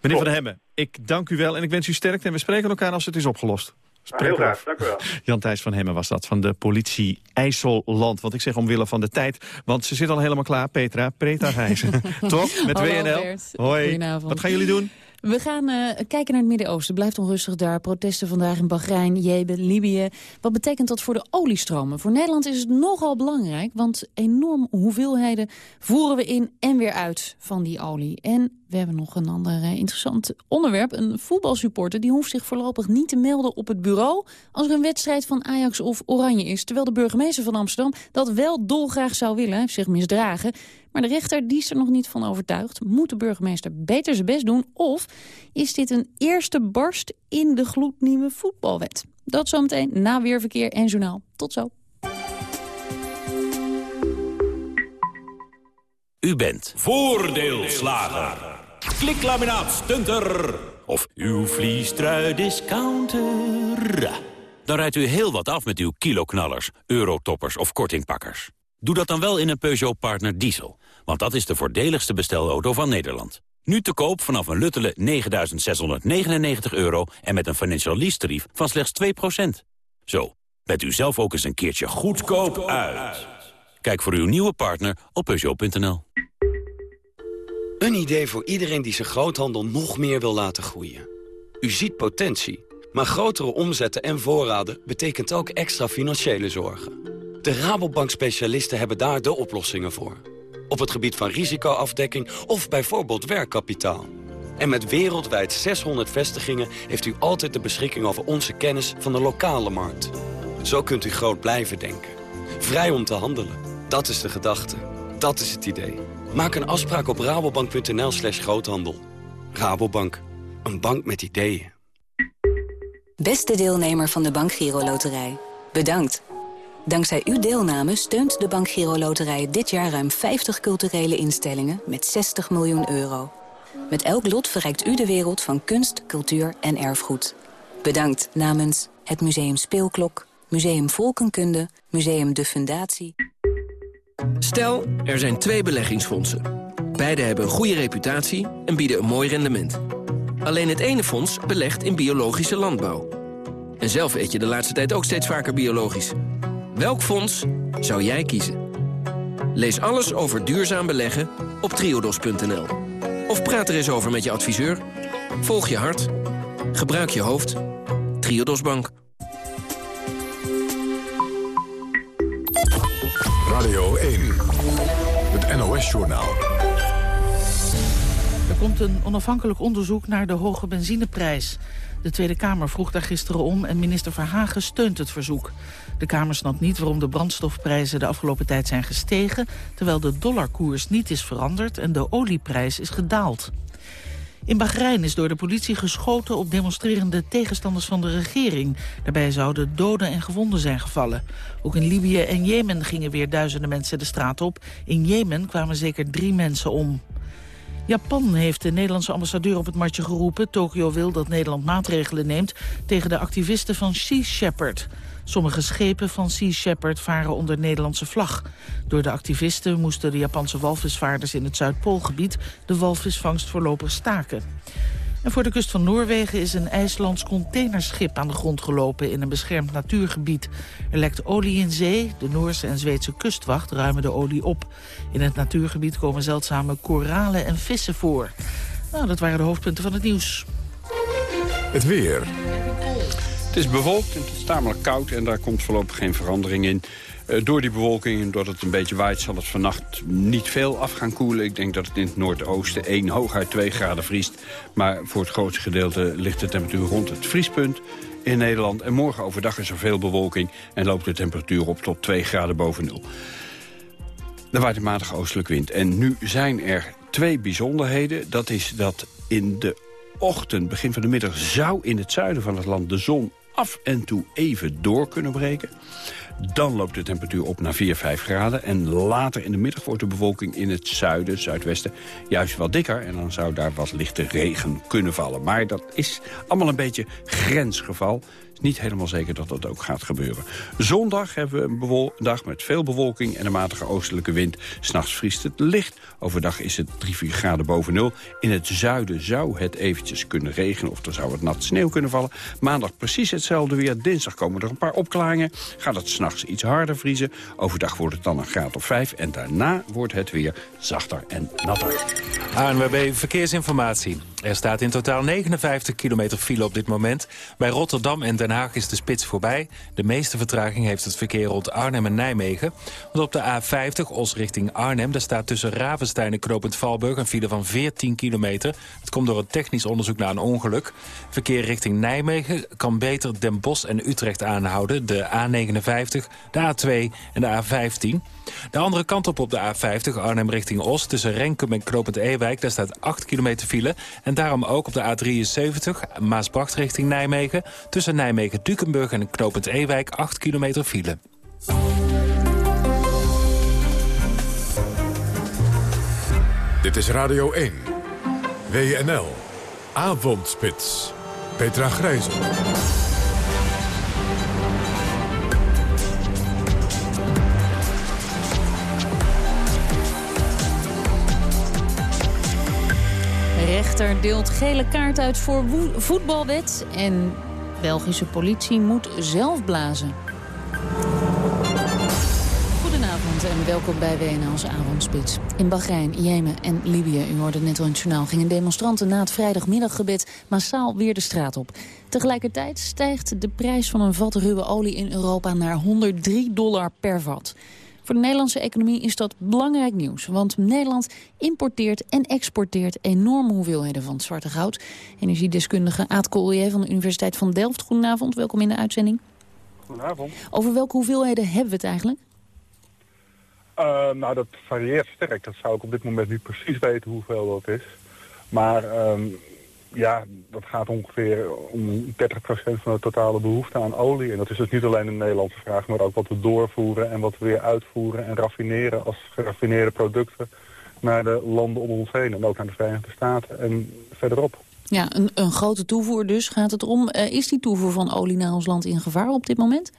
Meneer Van Hemmen, ik dank u wel en ik wens u sterkte en we spreken elkaar als het is opgelost. Ah, heel graag, dank u wel. Jan Thijs van Hemmen was dat, van de politie IJsselland. Want ik zeg omwille van de tijd, want ze zit al helemaal klaar. Petra, Preta Gijzen. <laughs> Toch? Met Hallo, WNL. Bert. Hoi. Goedenavond. Wat gaan jullie doen? We gaan uh, kijken naar het Midden-Oosten. Blijft onrustig daar. Protesten vandaag in Bahrein, Jemen, Libië. Wat betekent dat voor de oliestromen? Voor Nederland is het nogal belangrijk, want enorm hoeveelheden voeren we in en weer uit van die olie. En we hebben nog een ander uh, interessant onderwerp. Een voetbalsupporter die hoeft zich voorlopig niet te melden op het bureau... als er een wedstrijd van Ajax of Oranje is. Terwijl de burgemeester van Amsterdam dat wel dolgraag zou willen. Hij heeft zich misdragen. Maar de rechter die is er nog niet van overtuigd. Moet de burgemeester beter zijn best doen? Of is dit een eerste barst in de gloednieuwe voetbalwet? Dat zometeen na Weerverkeer en Journaal. Tot zo. U bent voordeelslager. Kliklaminaat stunter. Of uw vliestrui discounter. Dan rijdt u heel wat af met uw kiloknallers, eurotoppers of kortingpakkers. Doe dat dan wel in een Peugeot Partner Diesel. Want dat is de voordeligste bestelauto van Nederland. Nu te koop vanaf een luttele 9.699 euro en met een financial lease tarief van slechts 2%. Zo, bent u zelf ook eens een keertje goedkoop uit. Kijk voor uw nieuwe partner op Peugeot.nl. Een idee voor iedereen die zijn groothandel nog meer wil laten groeien. U ziet potentie, maar grotere omzetten en voorraden betekent ook extra financiële zorgen. De Rabobank-specialisten hebben daar de oplossingen voor. Op het gebied van risicoafdekking of bijvoorbeeld werkkapitaal. En met wereldwijd 600 vestigingen heeft u altijd de beschikking over onze kennis van de lokale markt. Zo kunt u groot blijven denken. Vrij om te handelen. Dat is de gedachte. Dat is het idee. Maak een afspraak op rabobank.nl slash groothandel. Rabobank. Een bank met ideeën. Beste deelnemer van de Bank Giro Loterij, bedankt. Dankzij uw deelname steunt de Bank Giro Loterij dit jaar ruim 50 culturele instellingen met 60 miljoen euro. Met elk lot verrijkt u de wereld van kunst, cultuur en erfgoed. Bedankt namens het Museum Speelklok, Museum Volkenkunde, Museum De Fundatie. Stel, er zijn twee beleggingsfondsen. Beide hebben een goede reputatie en bieden een mooi rendement. Alleen het ene fonds belegt in biologische landbouw. En zelf eet je de laatste tijd ook steeds vaker biologisch. Welk fonds zou jij kiezen? Lees alles over duurzaam beleggen op triodos.nl. Of praat er eens over met je adviseur. Volg je hart. Gebruik je hoofd. Triodos Bank. Radio 1. Het NOS-journaal. Er komt een onafhankelijk onderzoek naar de hoge benzineprijs. De Tweede Kamer vroeg daar gisteren om en minister Verhagen steunt het verzoek. De Kamer snapt niet waarom de brandstofprijzen de afgelopen tijd zijn gestegen... terwijl de dollarkoers niet is veranderd en de olieprijs is gedaald. In Bahrein is door de politie geschoten op demonstrerende tegenstanders van de regering. Daarbij zouden doden en gewonden zijn gevallen. Ook in Libië en Jemen gingen weer duizenden mensen de straat op. In Jemen kwamen zeker drie mensen om. Japan heeft de Nederlandse ambassadeur op het matje geroepen. Tokio wil dat Nederland maatregelen neemt tegen de activisten van Sea Shepherd. Sommige schepen van Sea Shepherd varen onder Nederlandse vlag. Door de activisten moesten de Japanse walvisvaarders in het Zuidpoolgebied de walvisvangst voorlopig staken. En voor de kust van Noorwegen is een IJslands containerschip aan de grond gelopen in een beschermd natuurgebied. Er lekt olie in zee, de Noorse en Zweedse kustwacht ruimen de olie op. In het natuurgebied komen zeldzame koralen en vissen voor. Nou, dat waren de hoofdpunten van het nieuws. Het weer. Het is bewolkt en het is tamelijk koud en daar komt voorlopig geen verandering in. Uh, door die bewolking en doordat het een beetje waait... zal het vannacht niet veel af gaan koelen. Ik denk dat het in het noordoosten 1, hooguit 2 graden vriest. Maar voor het grootste gedeelte ligt de temperatuur rond het vriespunt in Nederland. En morgen overdag is er veel bewolking en loopt de temperatuur op tot 2 graden boven nul. Er waait een matige oostelijk wind. En nu zijn er twee bijzonderheden. Dat is dat in de ochtend, begin van de middag... zou in het zuiden van het land de zon af en toe even door kunnen breken. Dan loopt de temperatuur op naar 4, 5 graden. En later in de middag wordt de bewolking in het zuiden, zuidwesten... juist wat dikker. En dan zou daar wat lichte regen kunnen vallen. Maar dat is allemaal een beetje grensgeval is niet helemaal zeker dat dat ook gaat gebeuren. Zondag hebben we een dag met veel bewolking en een matige oostelijke wind. S'nachts vriest het licht. Overdag is het 3, 4 graden boven nul. In het zuiden zou het eventjes kunnen regenen of er zou wat nat sneeuw kunnen vallen. Maandag precies hetzelfde weer. Dinsdag komen er een paar opklaringen. Gaat het s'nachts iets harder vriezen. Overdag wordt het dan een graad of 5. En daarna wordt het weer zachter en natter. ANWB Verkeersinformatie. Er staat in totaal 59 kilometer file op dit moment. Bij Rotterdam en Den Haag is de spits voorbij. De meeste vertraging heeft het verkeer rond Arnhem en Nijmegen. Want op de A50 Os richting Arnhem... daar staat tussen Ravenstein en Knopend Valburg een file van 14 kilometer. Het komt door een technisch onderzoek naar een ongeluk. Verkeer richting Nijmegen kan beter Den Bosch en Utrecht aanhouden. De A59, de A2 en de A15. De andere kant op op de A50, Arnhem richting Os... tussen Renkum en Knopend Ewijk, daar staat 8 kilometer file. En daarom ook op de A73, Maasbracht richting Nijmegen... tussen Nijmegen-Dukenburg en Knopend Ewijk 8 kilometer file. Dit is Radio 1. WNL. Avondspits. Petra Grijzen. Rechter deelt gele kaart uit voor voetbalwet en Belgische politie moet zelf blazen. Goedenavond en welkom bij WNL's Avondspits. In Bahrein, Jemen en Libië, u hoorde net al journaal... gingen demonstranten na het vrijdagmiddaggebed massaal weer de straat op. Tegelijkertijd stijgt de prijs van een vat ruwe olie in Europa naar 103 dollar per vat. Voor de Nederlandse economie is dat belangrijk nieuws. Want Nederland importeert en exporteert enorme hoeveelheden van het zwarte goud. Energiedeskundige Aad Collier van de Universiteit van Delft. Goedenavond, welkom in de uitzending. Goedenavond. Over welke hoeveelheden hebben we het eigenlijk? Uh, nou, dat varieert sterk. Dat zou ik op dit moment niet precies weten hoeveel dat is. Maar um, ja, dat gaat ongeveer om 30% van de totale behoefte aan olie. En dat is dus niet alleen een Nederlandse vraag, maar ook wat we doorvoeren en wat we weer uitvoeren en raffineren als geraffineerde producten naar de landen om ons heen. En ook naar de Verenigde Staten en verderop. Ja, een, een grote toevoer dus gaat het om. Uh, is die toevoer van olie naar ons land in gevaar op dit moment?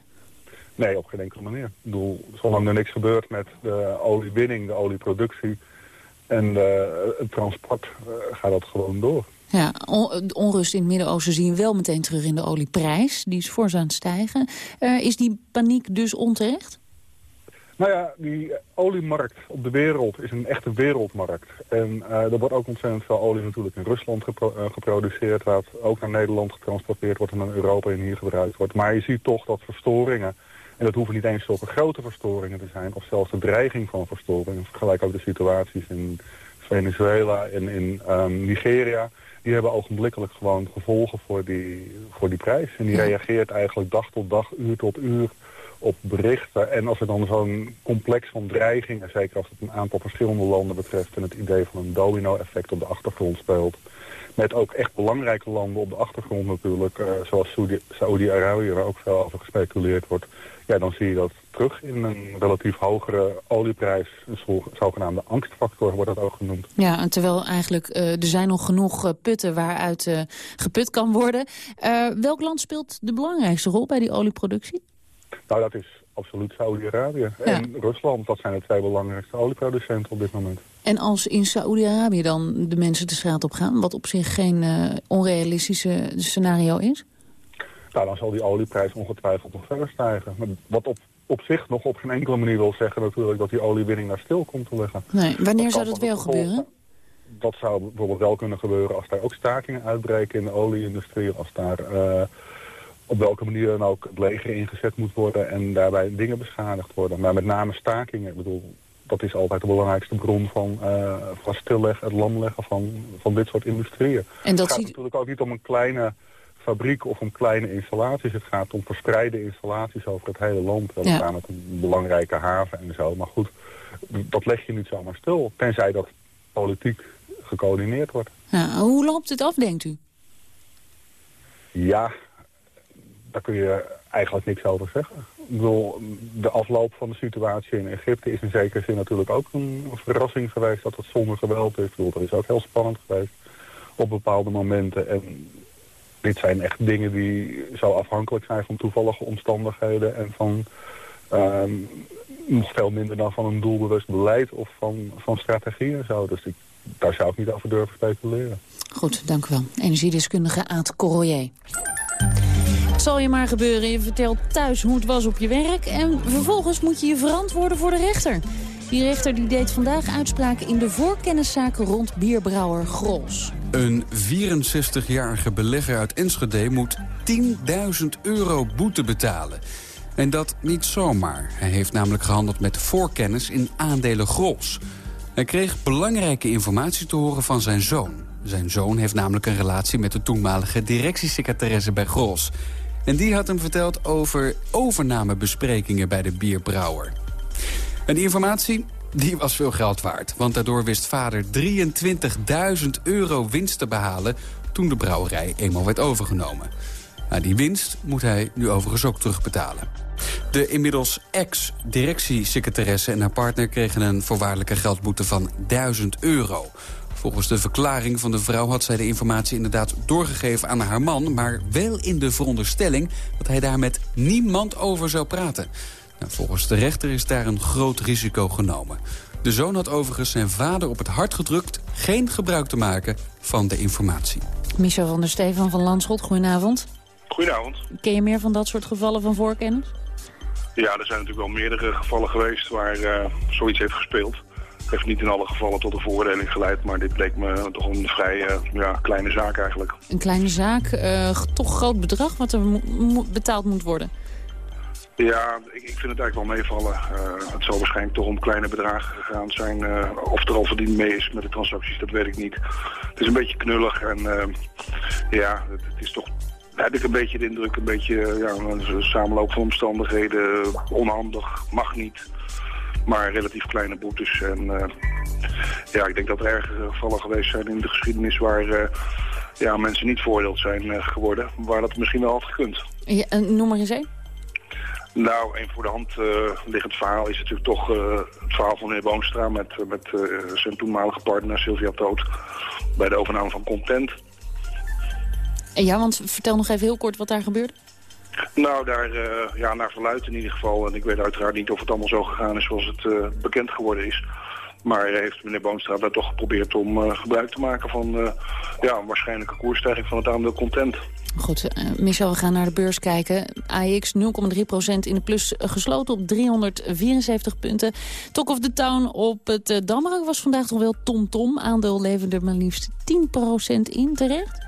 Nee, op geen enkele manier. Ik bedoel, zolang er niks gebeurt met de oliewinning, de olieproductie en het transport, uh, gaat dat gewoon door. Ja, onrust in het Midden-Oosten zien we wel meteen terug in de olieprijs. Die is fors aan stijgen. Uh, is die paniek dus onterecht? Nou ja, die oliemarkt op de wereld is een echte wereldmarkt. En uh, er wordt ook ontzettend veel olie natuurlijk in Rusland gepro uh, geproduceerd... wat ook naar Nederland getransporteerd wordt en naar Europa en hier gebruikt wordt. Maar je ziet toch dat verstoringen, en dat hoeven niet eens zulke grote verstoringen te zijn... of zelfs de dreiging van verstoringen. Vergelijk ook de situaties in Venezuela en in um, Nigeria die hebben ogenblikkelijk gewoon gevolgen voor die, voor die prijs. En die ja. reageert eigenlijk dag tot dag, uur tot uur op berichten. En als er dan zo'n complex van dreigingen, zeker als het een aantal verschillende landen betreft... en het idee van een domino-effect op de achtergrond speelt... met ook echt belangrijke landen op de achtergrond natuurlijk... Uh, zoals Saoedi-Arabië, waar ook veel over gespeculeerd wordt... ja, dan zie je dat terug in een relatief hogere olieprijs. Een zogenaamde angstfactor wordt dat ook genoemd. Ja, en terwijl eigenlijk uh, er zijn nog genoeg uh, putten waaruit geput kan worden. welk land speelt de belangrijkste rol bij die olieproductie? Nou, dat is absoluut Saoedi-Arabië. Ja. En Rusland, dat zijn de twee belangrijkste olieproducenten op dit moment. En als in Saoedi-Arabië dan de mensen de straat op gaan... wat op zich geen onrealistische scenario is? Nou, dan zal die olieprijs ongetwijfeld nog verder stijgen. Maar wat op op zich nog op geen enkele manier wil zeggen natuurlijk dat die oliewinning daar stil komt te liggen. Nee, wanneer dat zou dat wel gebeuren? Dat zou bijvoorbeeld wel kunnen gebeuren als daar ook stakingen uitbreken in de olieindustrie. Als daar uh, op welke manier dan ook het leger ingezet moet worden en daarbij dingen beschadigd worden. Maar met name stakingen, ik bedoel, dat is altijd de belangrijkste bron van, uh, van stilleggen, het lamleggen van, van dit soort industrieën. En dat het gaat ziet... natuurlijk ook niet om een kleine fabriek of om kleine installaties. Het gaat om verspreide installaties over het hele land. We ja. ook een belangrijke haven en zo. Maar goed, dat leg je niet zomaar stil. Tenzij dat politiek gecoördineerd wordt. Ja, hoe loopt het af, denkt u? Ja, daar kun je eigenlijk niks over zeggen. Ik bedoel, de afloop van de situatie in Egypte is in zekere zin natuurlijk ook een verrassing geweest dat het zonder geweld is. Ik bedoel, dat is ook heel spannend geweest op bepaalde momenten. En dit zijn echt dingen die zo afhankelijk zijn van toevallige omstandigheden en van um, nog veel minder dan van een doelbewust beleid of van, van strategie zo. Dus ik, daar zou ik niet over durven speculeren. Goed, dank u wel. Energiedeskundige Aad Corroyer. Zal je maar gebeuren. Je vertelt thuis hoe het was op je werk... en vervolgens moet je je verantwoorden voor de rechter. Die rechter die deed vandaag uitspraken in de voorkenniszaken rond bierbrouwer Grols. Een 64-jarige belegger uit Enschede moet 10.000 euro boete betalen. En dat niet zomaar. Hij heeft namelijk gehandeld met voorkennis in aandelen Grols. Hij kreeg belangrijke informatie te horen van zijn zoon. Zijn zoon heeft namelijk een relatie met de toenmalige directiesecretaresse bij Grols. En die had hem verteld over overnamebesprekingen bij de bierbrouwer. En die informatie die was veel geld waard. Want daardoor wist vader 23.000 euro winst te behalen... toen de brouwerij eenmaal werd overgenomen. Nou, die winst moet hij nu overigens ook terugbetalen. De inmiddels ex-directiesecretaresse en haar partner... kregen een voorwaardelijke geldboete van 1000 euro. Volgens de verklaring van de vrouw had zij de informatie inderdaad doorgegeven aan haar man... maar wel in de veronderstelling dat hij daar met niemand over zou praten. Nou, volgens de rechter is daar een groot risico genomen. De zoon had overigens zijn vader op het hart gedrukt... geen gebruik te maken van de informatie. Michel van der Steven van Landschot, goedenavond. Goedenavond. Ken je meer van dat soort gevallen van voorkennis? Ja, er zijn natuurlijk wel meerdere gevallen geweest waar uh, zoiets heeft gespeeld. Heeft niet in alle gevallen tot een veroordeling geleid, maar dit bleek me toch een vrij uh, ja, kleine zaak eigenlijk. Een kleine zaak, uh, toch groot bedrag wat er betaald moet worden? Ja, ik, ik, vind het eigenlijk wel meevallen. Uh, het zal waarschijnlijk toch om kleine bedragen gegaan zijn. Uh, of er al verdiend mee is met de transacties, dat weet ik niet. Het is een beetje knullig en uh, ja, het, het, is toch... heb ik een beetje de indruk, een beetje ja, een samenloop van omstandigheden, onhandig, mag niet. Maar relatief kleine boetes. En uh, ja, ik denk dat er ergere gevallen geweest zijn in de geschiedenis waar uh, ja, mensen niet veroordeeld zijn uh, geworden. Waar dat misschien wel had gekund. Ja, noem maar eens één. Nou, een voor de hand liggend verhaal is natuurlijk toch het verhaal van meneer Boonstra met, met zijn toenmalige partner Sylvia Toot bij de overname van Content. Ja, want vertel nog even heel kort wat daar gebeurde. Nou, daar, uh, ja, naar verluidt in ieder geval. En ik weet uiteraard niet of het allemaal zo gegaan is zoals het uh, bekend geworden is. Maar heeft meneer Boonstra daar toch geprobeerd om uh, gebruik te maken van ja, een waarschijnlijke koersstijging van het aandeel content. Goed, Michel, we gaan naar de beurs kijken. AX 0,3% in de plus gesloten op 374 punten. Talk of the Town op het Damrak was vandaag toch wel tom -tom. Aandeel leverde maar liefst 10% in, terecht?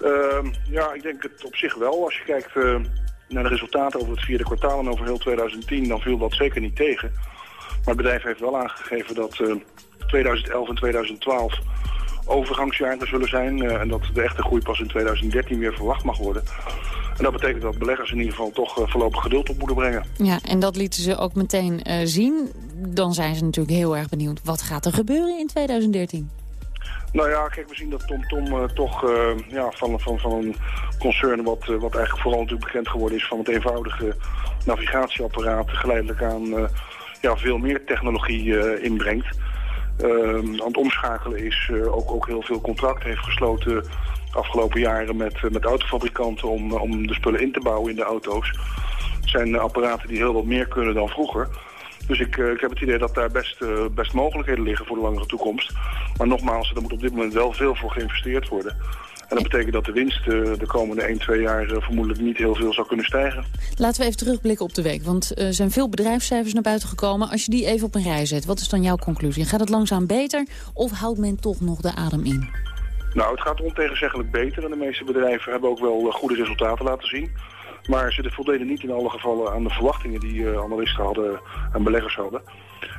Uh, ja, ik denk het op zich wel. Als je kijkt uh, naar de resultaten over het vierde kwartaal en over heel 2010, dan viel dat zeker niet tegen. Maar het bedrijf heeft wel aangegeven dat uh, 2011 en 2012 overgangsjaren zullen zijn. Uh, en dat de echte groei pas in 2013 weer verwacht mag worden. En dat betekent dat beleggers in ieder geval toch voorlopig geduld op moeten brengen. Ja, en dat lieten ze ook meteen zien. Dan zijn ze natuurlijk heel erg benieuwd. Wat gaat er gebeuren in 2013? Nou ja, kijk, we zien dat TomTom Tom, uh, toch uh, ja, van, van, van een concern wat, uh, wat eigenlijk vooral natuurlijk bekend geworden is van het eenvoudige navigatieapparaat geleidelijk aan ja, veel meer technologie inbrengt. aan het omschakelen is ook, ook heel veel contracten heeft gesloten afgelopen jaren met, met autofabrikanten om, om de spullen in te bouwen in de auto's. Het zijn apparaten die heel wat meer kunnen dan vroeger. Dus ik, uh, ik heb het idee dat daar best, uh, best mogelijkheden liggen voor de langere toekomst. Maar nogmaals, er moet op dit moment wel veel voor geïnvesteerd worden. En dat betekent dat de winst uh, de komende 1, 2 jaar vermoedelijk niet heel veel zou kunnen stijgen. Laten we even terugblikken op de week. Want er zijn veel bedrijfscijfers naar buiten gekomen. Als je die even op een rij zet, wat is dan jouw conclusie? Gaat het langzaam beter of houdt men toch nog de adem in? Nou, het gaat ontegenzeggelijk beter. En de meeste bedrijven hebben ook wel goede resultaten laten zien. Maar ze voldeden niet in alle gevallen aan de verwachtingen die uh, analisten hadden en beleggers hadden.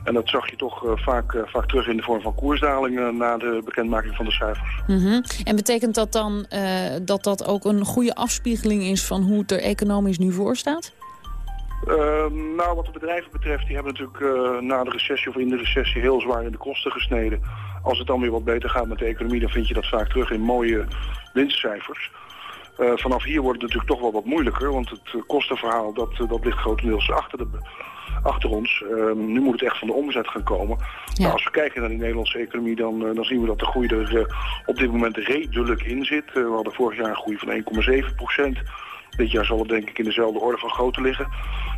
En dat zag je toch uh, vaak, uh, vaak terug in de vorm van koersdalingen na de bekendmaking van de cijfers. Mm -hmm. En betekent dat dan dat dat ook een goede afspiegeling is van hoe het er economisch nu voor staat? Ehm, nou, wat de bedrijven betreft, die hebben natuurlijk na de recessie of in de recessie heel zwaar in de kosten gesneden. Als het dan weer wat beter gaat met de economie, dan vind je dat vaak terug in mooie winstcijfers. Uh, vanaf hier wordt het natuurlijk toch wel wat moeilijker, want het uh, kostenverhaal dat, uh, dat ligt grotendeels achter, de, achter ons. Ehm, nu moet het echt van de omzet gaan komen. Ja. Nou, als we kijken naar die Nederlandse economie, dan, dan zien we dat de groei er op dit moment redelijk in zit. we hadden vorig jaar een groei van 1,7 procent. Dit jaar zal het denk ik in dezelfde orde van grootte liggen.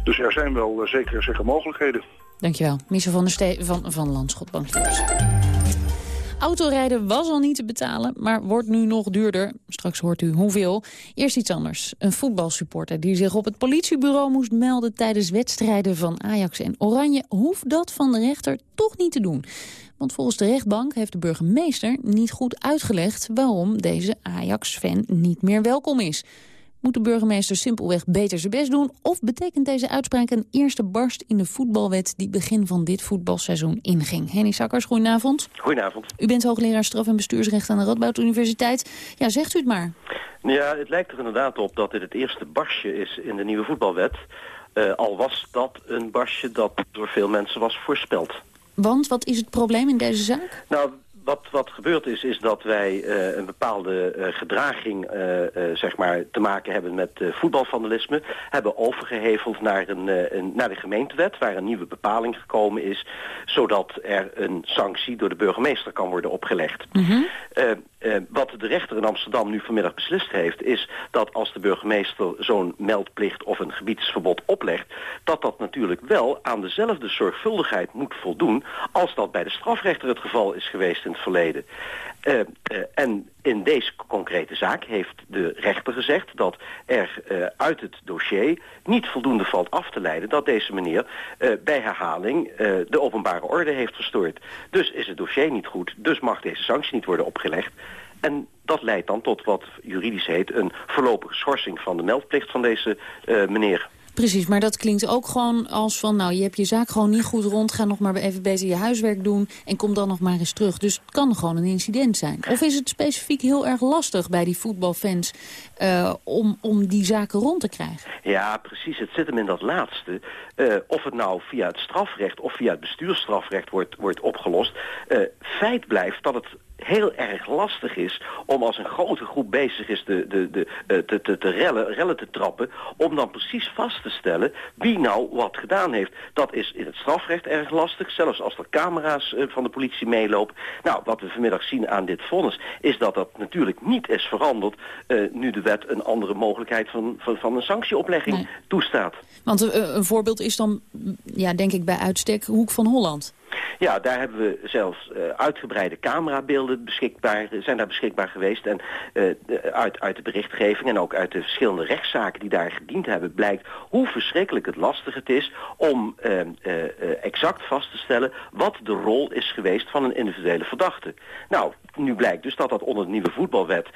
Dus er zijn wel zeker, zeker mogelijkheden. Dankjewel. Michel van der Stee van, van Landschot. Autorijden was al niet te betalen, maar wordt nu nog duurder. Straks hoort u hoeveel. Eerst iets anders. Een voetbalsupporter die zich op het politiebureau moest melden... tijdens wedstrijden van Ajax en Oranje... hoeft dat van de rechter toch niet te doen. Want volgens de rechtbank heeft de burgemeester niet goed uitgelegd... waarom deze Ajax-fan niet meer welkom is. Moet de burgemeester simpelweg beter zijn best doen... of betekent deze uitspraak een eerste barst in de voetbalwet... die begin van dit voetbalseizoen inging? Henny Sakkers, goedenavond. Goedenavond. U bent hoogleraar straf- en bestuursrecht aan de Radboud Universiteit. Ja, zegt u het maar. Ja, het lijkt er inderdaad op dat dit het eerste barstje is in de nieuwe voetbalwet. Uh, al was dat een barstje dat door veel mensen was voorspeld. Want, wat is het probleem in deze zaak? Nou, wat, wat gebeurd is, is dat wij uh, een bepaalde uh, gedraging uh, zeg maar, te maken hebben met voetbalvandalisme. Hebben overgeheveld naar, een, een, naar de gemeentewet, waar een nieuwe bepaling gekomen is. Zodat er een sanctie door de burgemeester kan worden opgelegd. Mm -hmm. Wat de rechter in Amsterdam nu vanmiddag beslist heeft... is dat als de burgemeester zo'n meldplicht of een gebiedsverbod oplegt... dat dat natuurlijk wel aan dezelfde zorgvuldigheid moet voldoen... als dat bij de strafrechter het geval is geweest in het verleden. Uh, uh, en in deze concrete zaak heeft de rechter gezegd dat er uh, uit het dossier niet voldoende valt af te leiden dat deze meneer bij herhaling de openbare orde heeft verstoord. Dus is het dossier niet goed, dus mag deze sanctie niet worden opgelegd. En dat leidt dan tot wat juridisch heet een voorlopige schorsing van de meldplicht van deze meneer. Precies, maar dat klinkt ook gewoon als van... nou, je hebt je zaak gewoon niet goed rond, ga nog maar even beter je huiswerk doen... en kom dan nog maar eens terug. Dus het kan gewoon een incident zijn. Of is het specifiek heel erg lastig bij die voetbalfans... Uh, om, om die zaken rond te krijgen? Ja, precies. Het zit hem in dat laatste. Uh, of het nou via het strafrecht of via het bestuursstrafrecht wordt, wordt opgelost. Uh, feit blijft dat het heel erg lastig is om als een grote groep bezig is de, de, de, eh, te, te, te rellen, rellen te trappen, om dan precies vast te stellen wie nou wat gedaan heeft. Dat is in het strafrecht erg lastig, zelfs als er camera's van de politie meelopen. Nou, wat we vanmiddag zien aan dit vonnis, is dat dat natuurlijk niet is veranderd, uh, nu de wet een andere mogelijkheid van, van, van een sanctieoplegging nee. toestaat. Want een voorbeeld is dan, ja, denk ik bij uitstek, Hoek van Holland. Ja, daar hebben we zelfs uh, uitgebreide camerabeelden beschikbaar, zijn daar beschikbaar geweest. En uh, uit, uit de berichtgeving en ook uit de verschillende rechtszaken die daar gediend hebben... blijkt hoe verschrikkelijk het lastig het is om uh, exact vast te stellen... wat de rol is geweest van een individuele verdachte. Nou, nu blijkt dus dat dat onder de nieuwe voetbalwet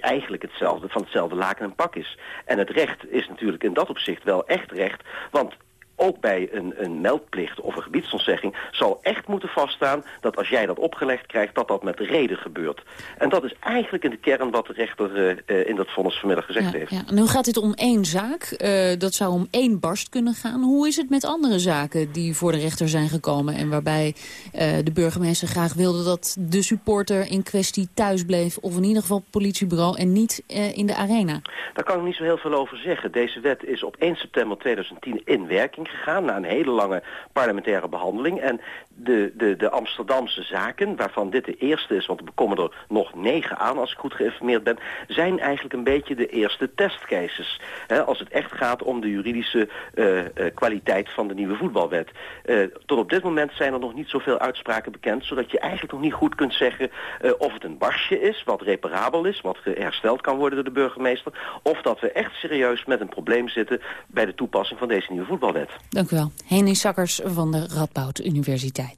eigenlijk hetzelfde, van hetzelfde laken en pak is. En het recht is natuurlijk in dat opzicht wel echt recht, want ook bij een, een meldplicht of een gebiedsontzegging... zal echt moeten vaststaan dat als jij dat opgelegd krijgt... dat dat met reden gebeurt. En dat is eigenlijk in de kern wat de rechter uh, in dat vonnis vanmiddag gezegd ja, heeft. Ja. Nu gaat dit om één zaak. Uh, dat zou om één barst kunnen gaan. Hoe is het met andere zaken die voor de rechter zijn gekomen... en waarbij uh, de burgemeester graag wilde dat de supporter in kwestie thuis bleef... of in ieder geval politiebureau en niet in de arena? Daar kan ik niet zo heel veel over zeggen. Deze wet is op 1 september 2010 in werking gegaan na een hele lange parlementaire behandeling. En de, de, de Amsterdamse zaken, waarvan dit de eerste is, want er komen er nog negen aan als ik goed geïnformeerd ben, zijn eigenlijk een beetje de eerste testcases. Hè, als het echt gaat om de juridische uh, uh, kwaliteit van de nieuwe voetbalwet. Uh, tot op dit moment zijn er nog niet zoveel uitspraken bekend, zodat je eigenlijk nog niet goed kunt zeggen of het een barsje is, wat reparabel is, wat hersteld kan worden door de burgemeester, of dat we echt serieus met een probleem zitten bij de toepassing van deze nieuwe voetbalwet. Dank u wel. Henny Sakkers van de Radboud Universiteit.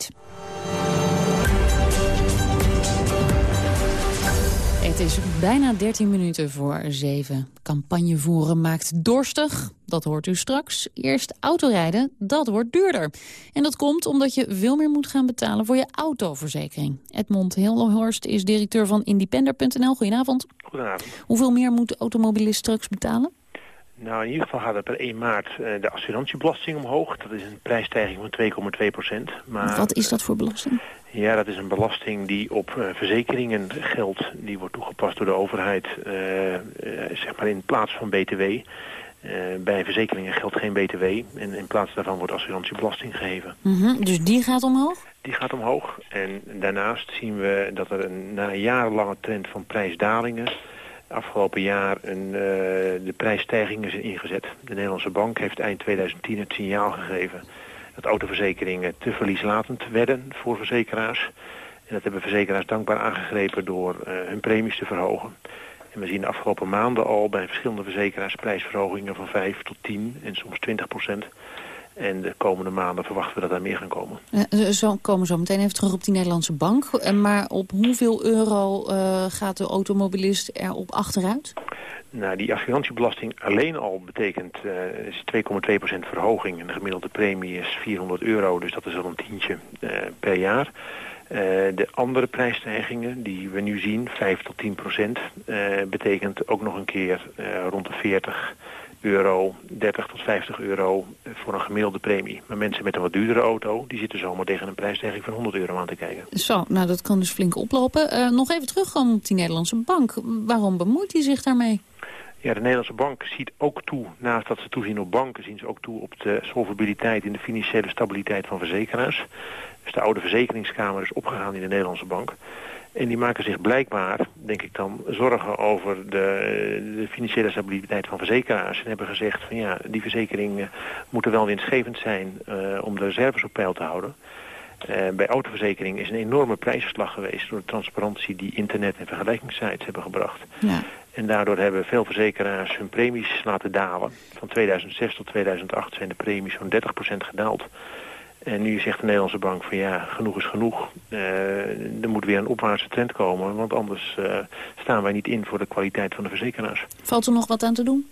Het is bijna 13 minuten voor 7. Campagne voeren maakt dorstig. Dat hoort u straks. Eerst autorijden, dat wordt duurder. En dat komt omdat je veel meer moet gaan betalen voor je autoverzekering. Edmond Hilhorst is directeur van Independer.nl. Goedenavond. Goedenavond. Hoeveel meer moet de automobilist straks betalen? Nou, in ieder geval gaat er per 1 maart uh, de assurantiebelasting omhoog. Dat is een prijsstijging van 2,2 procent. Wat is dat voor belasting? Ja, dat is een belasting die op uh, verzekeringen geldt. Die wordt toegepast door de overheid, uh, zeg maar in plaats van BTW. bij verzekeringen geldt geen BTW. En in plaats daarvan wordt assurantiebelasting geheven. Mm -hmm, dus die gaat omhoog? Die gaat omhoog. En daarnaast zien we dat er een, na een jarenlange trend van prijsdalingen afgelopen jaar een, uh, de prijsstijgingen zijn ingezet. De Nederlandse Bank heeft eind 2010 het signaal gegeven dat autoverzekeringen te verlieslatend werden voor verzekeraars. En dat hebben verzekeraars dankbaar aangegrepen door uh, hun premies te verhogen. En we zien de afgelopen maanden al bij verschillende verzekeraars prijsverhogingen van 5 tot 10 en soms 20 procent. En de komende maanden verwachten we dat daar meer gaan komen. Uh, zo komen zo meteen even terug op die Nederlandse bank. Uh, maar op hoeveel euro uh, gaat de automobilist erop achteruit? Nou, die assurantiebelasting alleen al betekent uh, 2,2% verhoging. En de gemiddelde premie is 400 euro, dus dat is al een tientje uh, per jaar. Uh, de andere prijsstijgingen die we nu zien, 5 tot 10 procent, betekent ook nog een keer rond de 40 euro, 30 tot 50 euro voor een gemiddelde premie. Maar mensen met een wat duurdere auto, die zitten zomaar tegen een prijsstijging van 100 euro aan te kijken. Zo, nou dat kan dus flink oplopen. Uh, nog even terugkomen op die Nederlandse bank. Waarom bemoeit hij zich daarmee? Ja, de Nederlandse bank ziet ook toe, naast dat ze toezien op banken, zien ze ook toe op de solvabiliteit en de financiële stabiliteit van verzekeraars. Dus de oude verzekeringskamer is opgegaan in de Nederlandse bank. En die maken zich blijkbaar, denk ik dan, zorgen over de, de, financiële stabiliteit van verzekeraars. En hebben gezegd van ja, die verzekeringen moeten wel winstgevend zijn uh, om de reserves op peil te houden. Uh, bij autoverzekering is een enorme prijsverslag geweest door de transparantie die internet en vergelijkingssites hebben gebracht. Ja. En daardoor hebben veel verzekeraars hun premies laten dalen. Van 2006 tot 2008 zijn de premies zo'n 30% gedaald. En nu zegt de Nederlandse bank van ja, genoeg is genoeg. Uh, er moet weer een opwaartse trend komen, want anders uh, staan wij niet in voor de kwaliteit van de verzekeraars. Valt er nog wat aan te doen?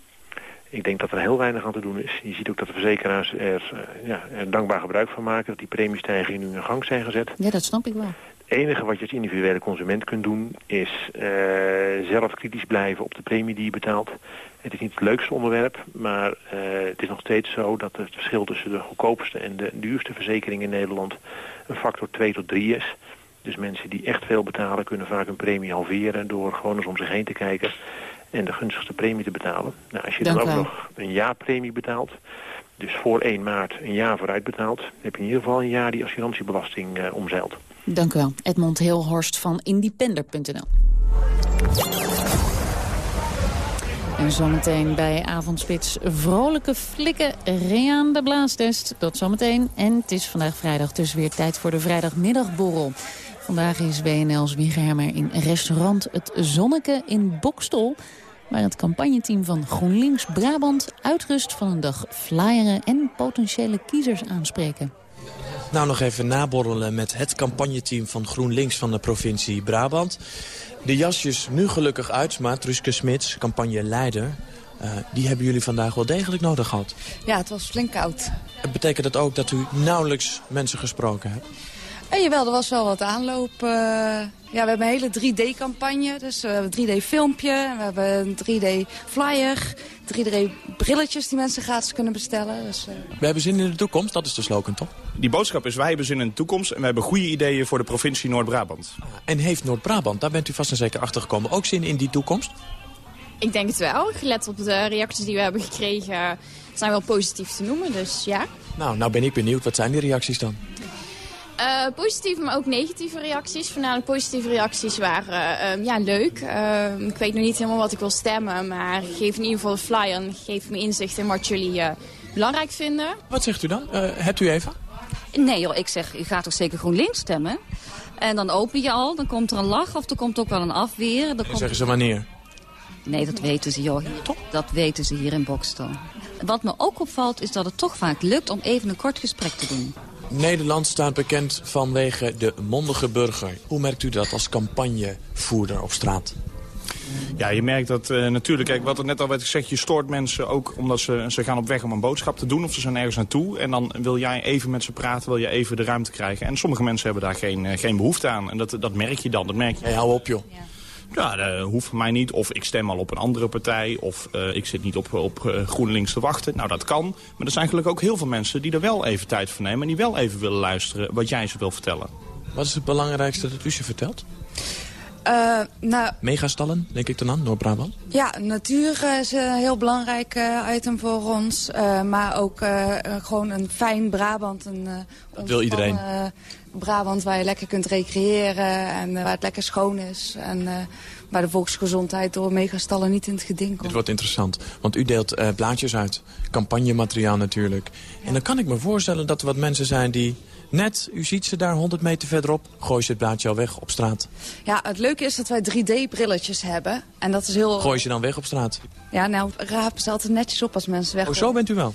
Ik denk dat er heel weinig aan te doen is. Je ziet ook dat de verzekeraars er, uh, ja, er dankbaar gebruik van maken. Dat die premiestijgingen nu in gang zijn gezet. Ja, dat snap ik wel. Het enige wat je als individuele consument kunt doen... is uh, zelf kritisch blijven op de premie die je betaalt. Het is niet het leukste onderwerp, maar uh, het is nog steeds zo... dat het verschil tussen de goedkoopste en de duurste verzekering in Nederland... een factor 2 tot 3 is. Dus mensen die echt veel betalen kunnen vaak hun premie halveren... door gewoon eens om zich heen te kijken en de gunstigste premie te betalen. Nou, als je Dank dan ook wel. nog een jaarpremie betaalt... dus voor 1 maart een jaar vooruit betaalt... heb je in ieder geval een jaar die assurantiebelasting uh, omzeilt. Dank u wel. Edmond Heelhorst van independer.nl. En zometeen bij Avondspits vrolijke flikken, Reaan de blaastest. Dat zometeen. En het is vandaag vrijdag, dus weer tijd voor de vrijdagmiddagborrel. Vandaag is WNL's Wiegerhammer in restaurant Het Zonneke in Bokstol... waar het campagneteam van GroenLinks Brabant uitrust van een dag flyeren... en potentiële kiezers aanspreken. Nou, nog even naborrelen met het campagneteam van GroenLinks van de provincie Brabant. De jasjes nu gelukkig uit, maar Truske Smits, campagneleider... Uh, die hebben jullie vandaag wel degelijk nodig gehad. Ja, het was flink koud. Betekent dat ook dat u nauwelijks mensen gesproken hebt? En jawel, er was wel wat aanloop. Uh, ja, we hebben een hele 3D-campagne. Dus we hebben een 3D-filmpje, we hebben een 3D-flyer, 3D-brilletjes die mensen gratis kunnen bestellen. Dus, uh... We hebben zin in de toekomst, dat is de slogan toch? Die boodschap is wij hebben zin in de toekomst en we hebben goede ideeën voor de provincie Noord-Brabant. En heeft Noord-Brabant, daar bent u vast en zeker achter gekomen, ook zin in die toekomst? Ik denk het wel. Gelet op de reacties die we hebben gekregen zijn wel positief te noemen, dus ja. Nou, nou ben ik benieuwd. Wat zijn die reacties dan? Uh, positieve, maar ook negatieve reacties. Voornamelijk positieve reacties waren uh, ja, leuk. Uh, ik weet nog niet helemaal wat ik wil stemmen, maar geef in ieder geval een flyer en geef me inzicht in wat jullie belangrijk vinden. Wat zegt u dan? hebt u even? Nee joh, ik zeg, u gaat toch zeker GroenLinks stemmen? En dan open je al, dan komt er een lach of er komt ook wel een afweer. Dan en komt... zeggen ze wanneer? Nee, dat weten ze joh. Dat weten ze hier in Bokstel. Wat me ook opvalt is dat het toch vaak lukt om even een kort gesprek te doen. Nederland staat bekend vanwege de mondige burger. Hoe merkt u dat als campagnevoerder op straat? Ja, je merkt dat uh, natuurlijk, kijk, wat er net al werd gezegd, je stoort mensen ook omdat ze, ze gaan op weg om een boodschap te doen of ze zijn ergens naartoe. En dan wil jij even met ze praten, wil je even de ruimte krijgen. En sommige mensen hebben daar geen, uh, geen behoefte aan. En dat, dat merk je dan, dat merk je. Hey, hou op joh. Ja. Ja, dat hoeft voor mij niet. Of ik stem al op een andere partij. Of uh, ik zit niet op, op uh, GroenLinks te wachten. Nou, dat kan. Maar er zijn gelukkig ook heel veel mensen die er wel even tijd voor nemen. En die wel even willen luisteren wat jij ze wil vertellen. Wat is het belangrijkste dat u ze vertelt? Uh, nou, Megastallen, denk ik dan aan, Noord-Brabant? Ja, natuur is een heel belangrijk uh, item voor ons. Uh, maar ook gewoon een fijn Brabant. Een, dat wil iedereen. Brabant waar je lekker kunt recreëren en waar het lekker schoon is. En waar de volksgezondheid door megastallen niet in het geding komt. Dit wordt interessant, want u deelt blaadjes uit. Campagnemateriaal natuurlijk. Ja. En dan kan ik me voorstellen dat er wat mensen zijn die... Net, u ziet ze daar 100 meter verderop, gooi ze het blaadje al weg op straat. Ja, het leuke is dat wij 3D-brilletjes hebben. En dat is heel... Gooi je dan weg op straat? Ja, nou, rapen ze altijd netjes op als mensen weg. Oh, zo bent u wel?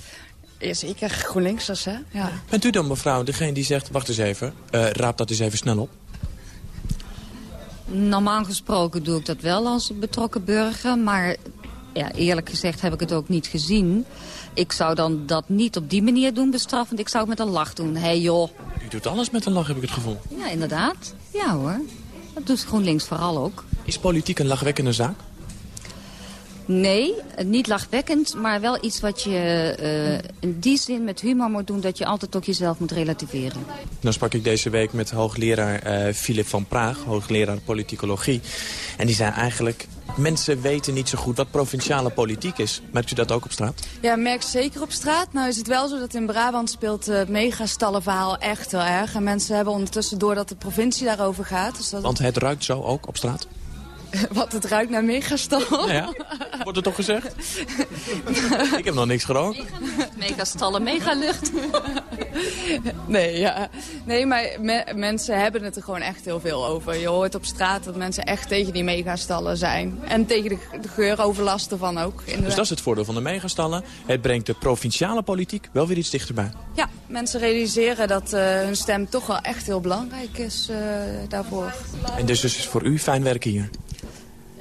Ja, zeker. GroenLinksers, hè? Ja. Bent u dan, mevrouw, degene die zegt, wacht eens even, uh, raap dat eens even snel op? Normaal gesproken doe ik dat wel als betrokken burger, maar ja, eerlijk gezegd heb ik het ook niet gezien. Ik zou dan dat niet op die manier doen bestraffend. Ik zou het met een lach doen. Hé hey, joh. U doet alles met een lach, heb ik het gevoel. Ja, inderdaad. Ja hoor. Dat doet GroenLinks vooral ook. Is politiek een lachwekkende zaak? Nee, niet lachwekkend, maar wel iets wat je uh, in die zin met humor moet doen... dat je altijd ook jezelf moet relativeren. Dan sprak ik deze week met hoogleraar uh, Philip van Praag, hoogleraar politicologie. En die zei eigenlijk, mensen weten niet zo goed wat provinciale politiek is. Merkt u dat ook op straat? Ja, merk zeker op straat. Nou is het wel zo dat in Brabant speelt het megastallenverhaal echt heel erg. En mensen hebben ondertussen door dat de provincie daarover gaat. Dus dat Want het ruikt zo ook op straat? <laughs> Wat, het ruikt naar megastal. Ja, wordt er toch gezegd? <laughs> ik heb nog niks gerookt. Megastallen, megalucht. <laughs> nee, ja. nee, maar me mensen hebben het er gewoon echt heel veel over. Je hoort op straat dat mensen echt tegen die megastallen zijn. En tegen de, de geuroverlast ervan ook. Inderdaad. Dus dat is het voordeel van de megastallen. Het brengt de provinciale politiek wel weer iets dichterbij. Ja, mensen realiseren dat uh, hun stem toch wel echt heel belangrijk is uh, daarvoor. En dus is het voor u fijn werken hier?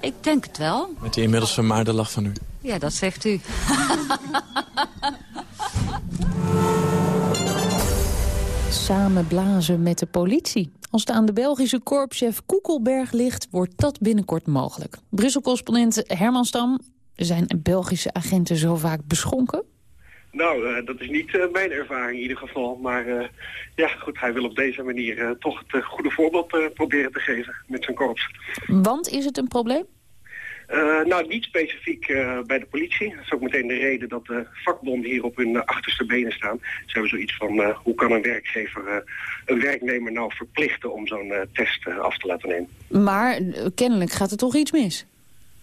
Ik denk het wel. Met die inmiddels vermaarde lach van u. Ja, dat zegt u. <laughs> Samen blazen met de politie. Als het aan de Belgische korpschef Koekelberg ligt, wordt dat binnenkort mogelijk. Brussel-correspondent Herman Stam, zijn Belgische agenten zo vaak beschonken? Nou, uh, dat is niet uh, mijn ervaring in ieder geval. Maar uh, ja, goed, hij wil op deze manier toch het goede voorbeeld proberen te geven met zijn korps. Want is het een probleem? Uh, nou, niet specifiek uh, bij de politie. Dat is ook meteen de reden dat de vakbonden hier op hun uh, achterste benen staan. Ze hebben zoiets van, hoe kan een werkgever een werknemer nou verplichten om zo'n test af te laten nemen? Maar kennelijk gaat er toch iets mis?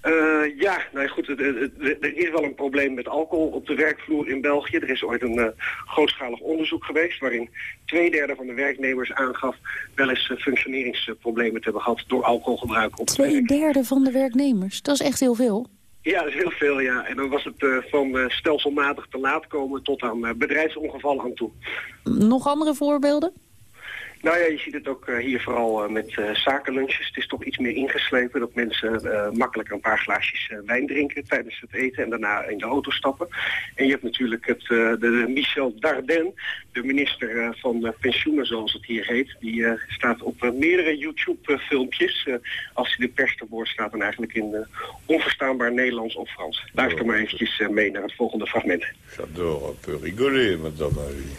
Uh, ja, nou goed, er is wel een probleem met alcohol op de werkvloer in België. Er is ooit een uh, grootschalig onderzoek geweest waarin twee derde van de werknemers aangaf wel eens uh, functioneringsproblemen te hebben gehad door alcoholgebruik op Twee derde van de werknemers? Dat is echt heel veel. Ja, dat is heel veel, ja. En dan was het van stelselmatig te laat komen tot aan bedrijfsongevallen aan toe. Nog andere voorbeelden? Nou ja, je ziet het ook uh, hier vooral uh, met uh, zakenlunches. Het is toch iets meer ingeslepen dat mensen makkelijk een paar glaasjes wijn drinken tijdens het eten en daarna in de auto stappen. En je hebt natuurlijk het, de Michel Dardenne, de minister van pensioenen zoals het hier heet. Die staat op meerdere YouTube-filmpjes als hij de pers te woord staat en eigenlijk in onverstaanbaar Nederlands of Frans. Luister maar eventjes mee naar het volgende fragment. J'adore un peu rigoler, madame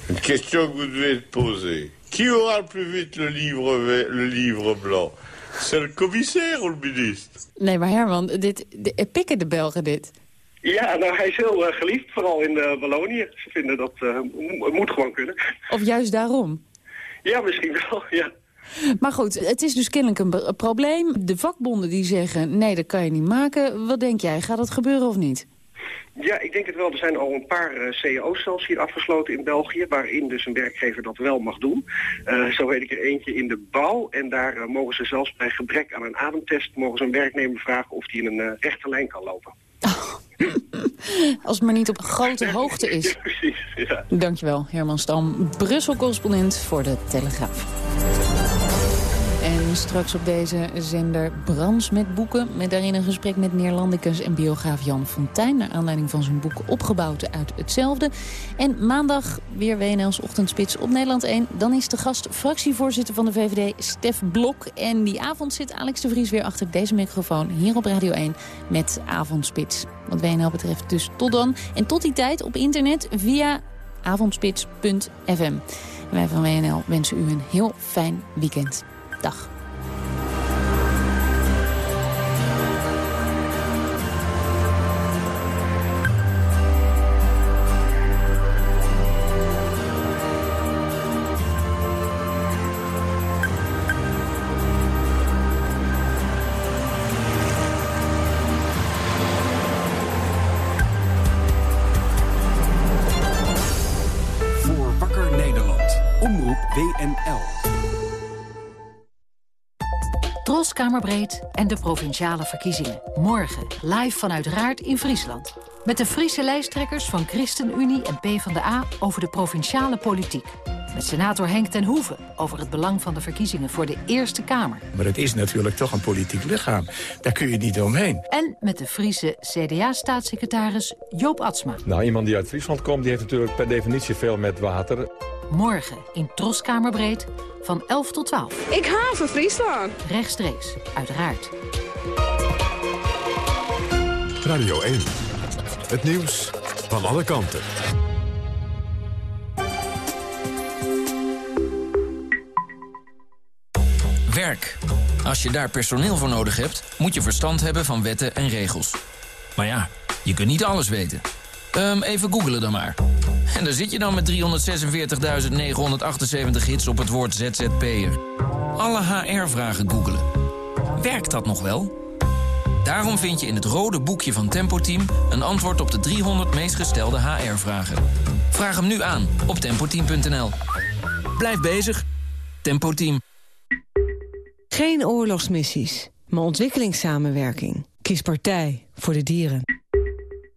Une question que vous devez poser. Qui aura le plus vite le livre, le livre blanc? C'est le commissaire of le ministre? Nee, maar Herman, dit, de, pikken de Belgen dit? Ja, nou, hij is heel uh, geliefd, vooral in uh, Wallonië. Ze vinden dat uh, moet gewoon kunnen. Of juist daarom? Ja, misschien wel, <laughs> ja. Maar goed, het is dus kennelijk een, een probleem. De vakbonden die zeggen, nee, dat kan je niet maken. Wat denk jij, gaat dat gebeuren of niet? Ja, ik denk het wel. Er zijn al een paar uh, cao's zelfs hier afgesloten in België... waarin dus een werkgever dat wel mag doen. Uh, zo weet ik er eentje in de bouw. En daar uh, mogen ze zelfs bij gebrek aan een ademtest... mogen ze een werknemer vragen of die in een rechte lijn kan lopen. Als het maar niet op grote hoogte is. Precies, ja. Dankjewel, Herman Stam, Brussel-correspondent voor de Telegraaf. Straks op deze zender Brans met boeken... met daarin een gesprek met Neerlandicus en biograaf Jan Fontijn... naar aanleiding van zijn boek Opgebouwd uit hetzelfde. En maandag weer WNL's Ochtendspits op Nederland 1. Dan is de gast fractievoorzitter van de VVD, Stef Blok. En die avond zit Alex de Vries weer achter deze microfoon... hier op Radio 1 met Avondspits. Wat WNL betreft dus tot dan. En tot die tijd op internet via avondspits.fm. Wij van WNL wensen u een heel fijn weekend. Dag. En de provinciale verkiezingen. Morgen live vanuit Raart in Friesland. Met de Friese lijsttrekkers van ChristenUnie en PvdA over de provinciale politiek. Met senator Henk ten Hoeven over het belang van de verkiezingen voor de Eerste Kamer. Maar het is natuurlijk toch een politiek lichaam. Daar kun je niet omheen. En met de Friese CDA-staatssecretaris Joop Atsma. Nou, iemand die uit Friesland komt, die heeft natuurlijk per definitie veel met water. Morgen in Troskamerbreed van 11 tot 12. Ik haven Friesland. Rechtstreeks, uiteraard. Radio 1. Het nieuws van alle kanten. Werk. Als je daar personeel voor nodig hebt, moet je verstand hebben van wetten en regels. Maar ja, je kunt niet alles weten. Um, even googelen dan maar. En daar zit je dan met 346.978 hits op het woord ZZP'er. Alle HR-vragen googelen. Werkt dat nog wel? Daarom vind je in het rode boekje van Tempo Team... een antwoord op de 300 meest gestelde HR-vragen. Vraag hem nu aan op tempoteam.nl. Blijf bezig. Tempo Team. Geen oorlogsmissies, maar ontwikkelingssamenwerking. Kies partij voor de dieren.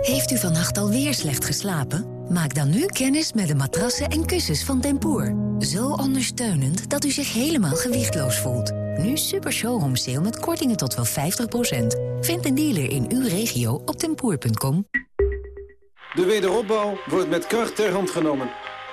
Heeft u vannacht alweer slecht geslapen? Maak dan nu kennis met de matrassen en kussens van Tempoor. Zo ondersteunend dat u zich helemaal gewichtloos voelt. Nu super showroom sale met kortingen tot wel 50%. Vind een dealer in uw regio op tempoor.com. De wederopbouw wordt met kracht ter hand genomen.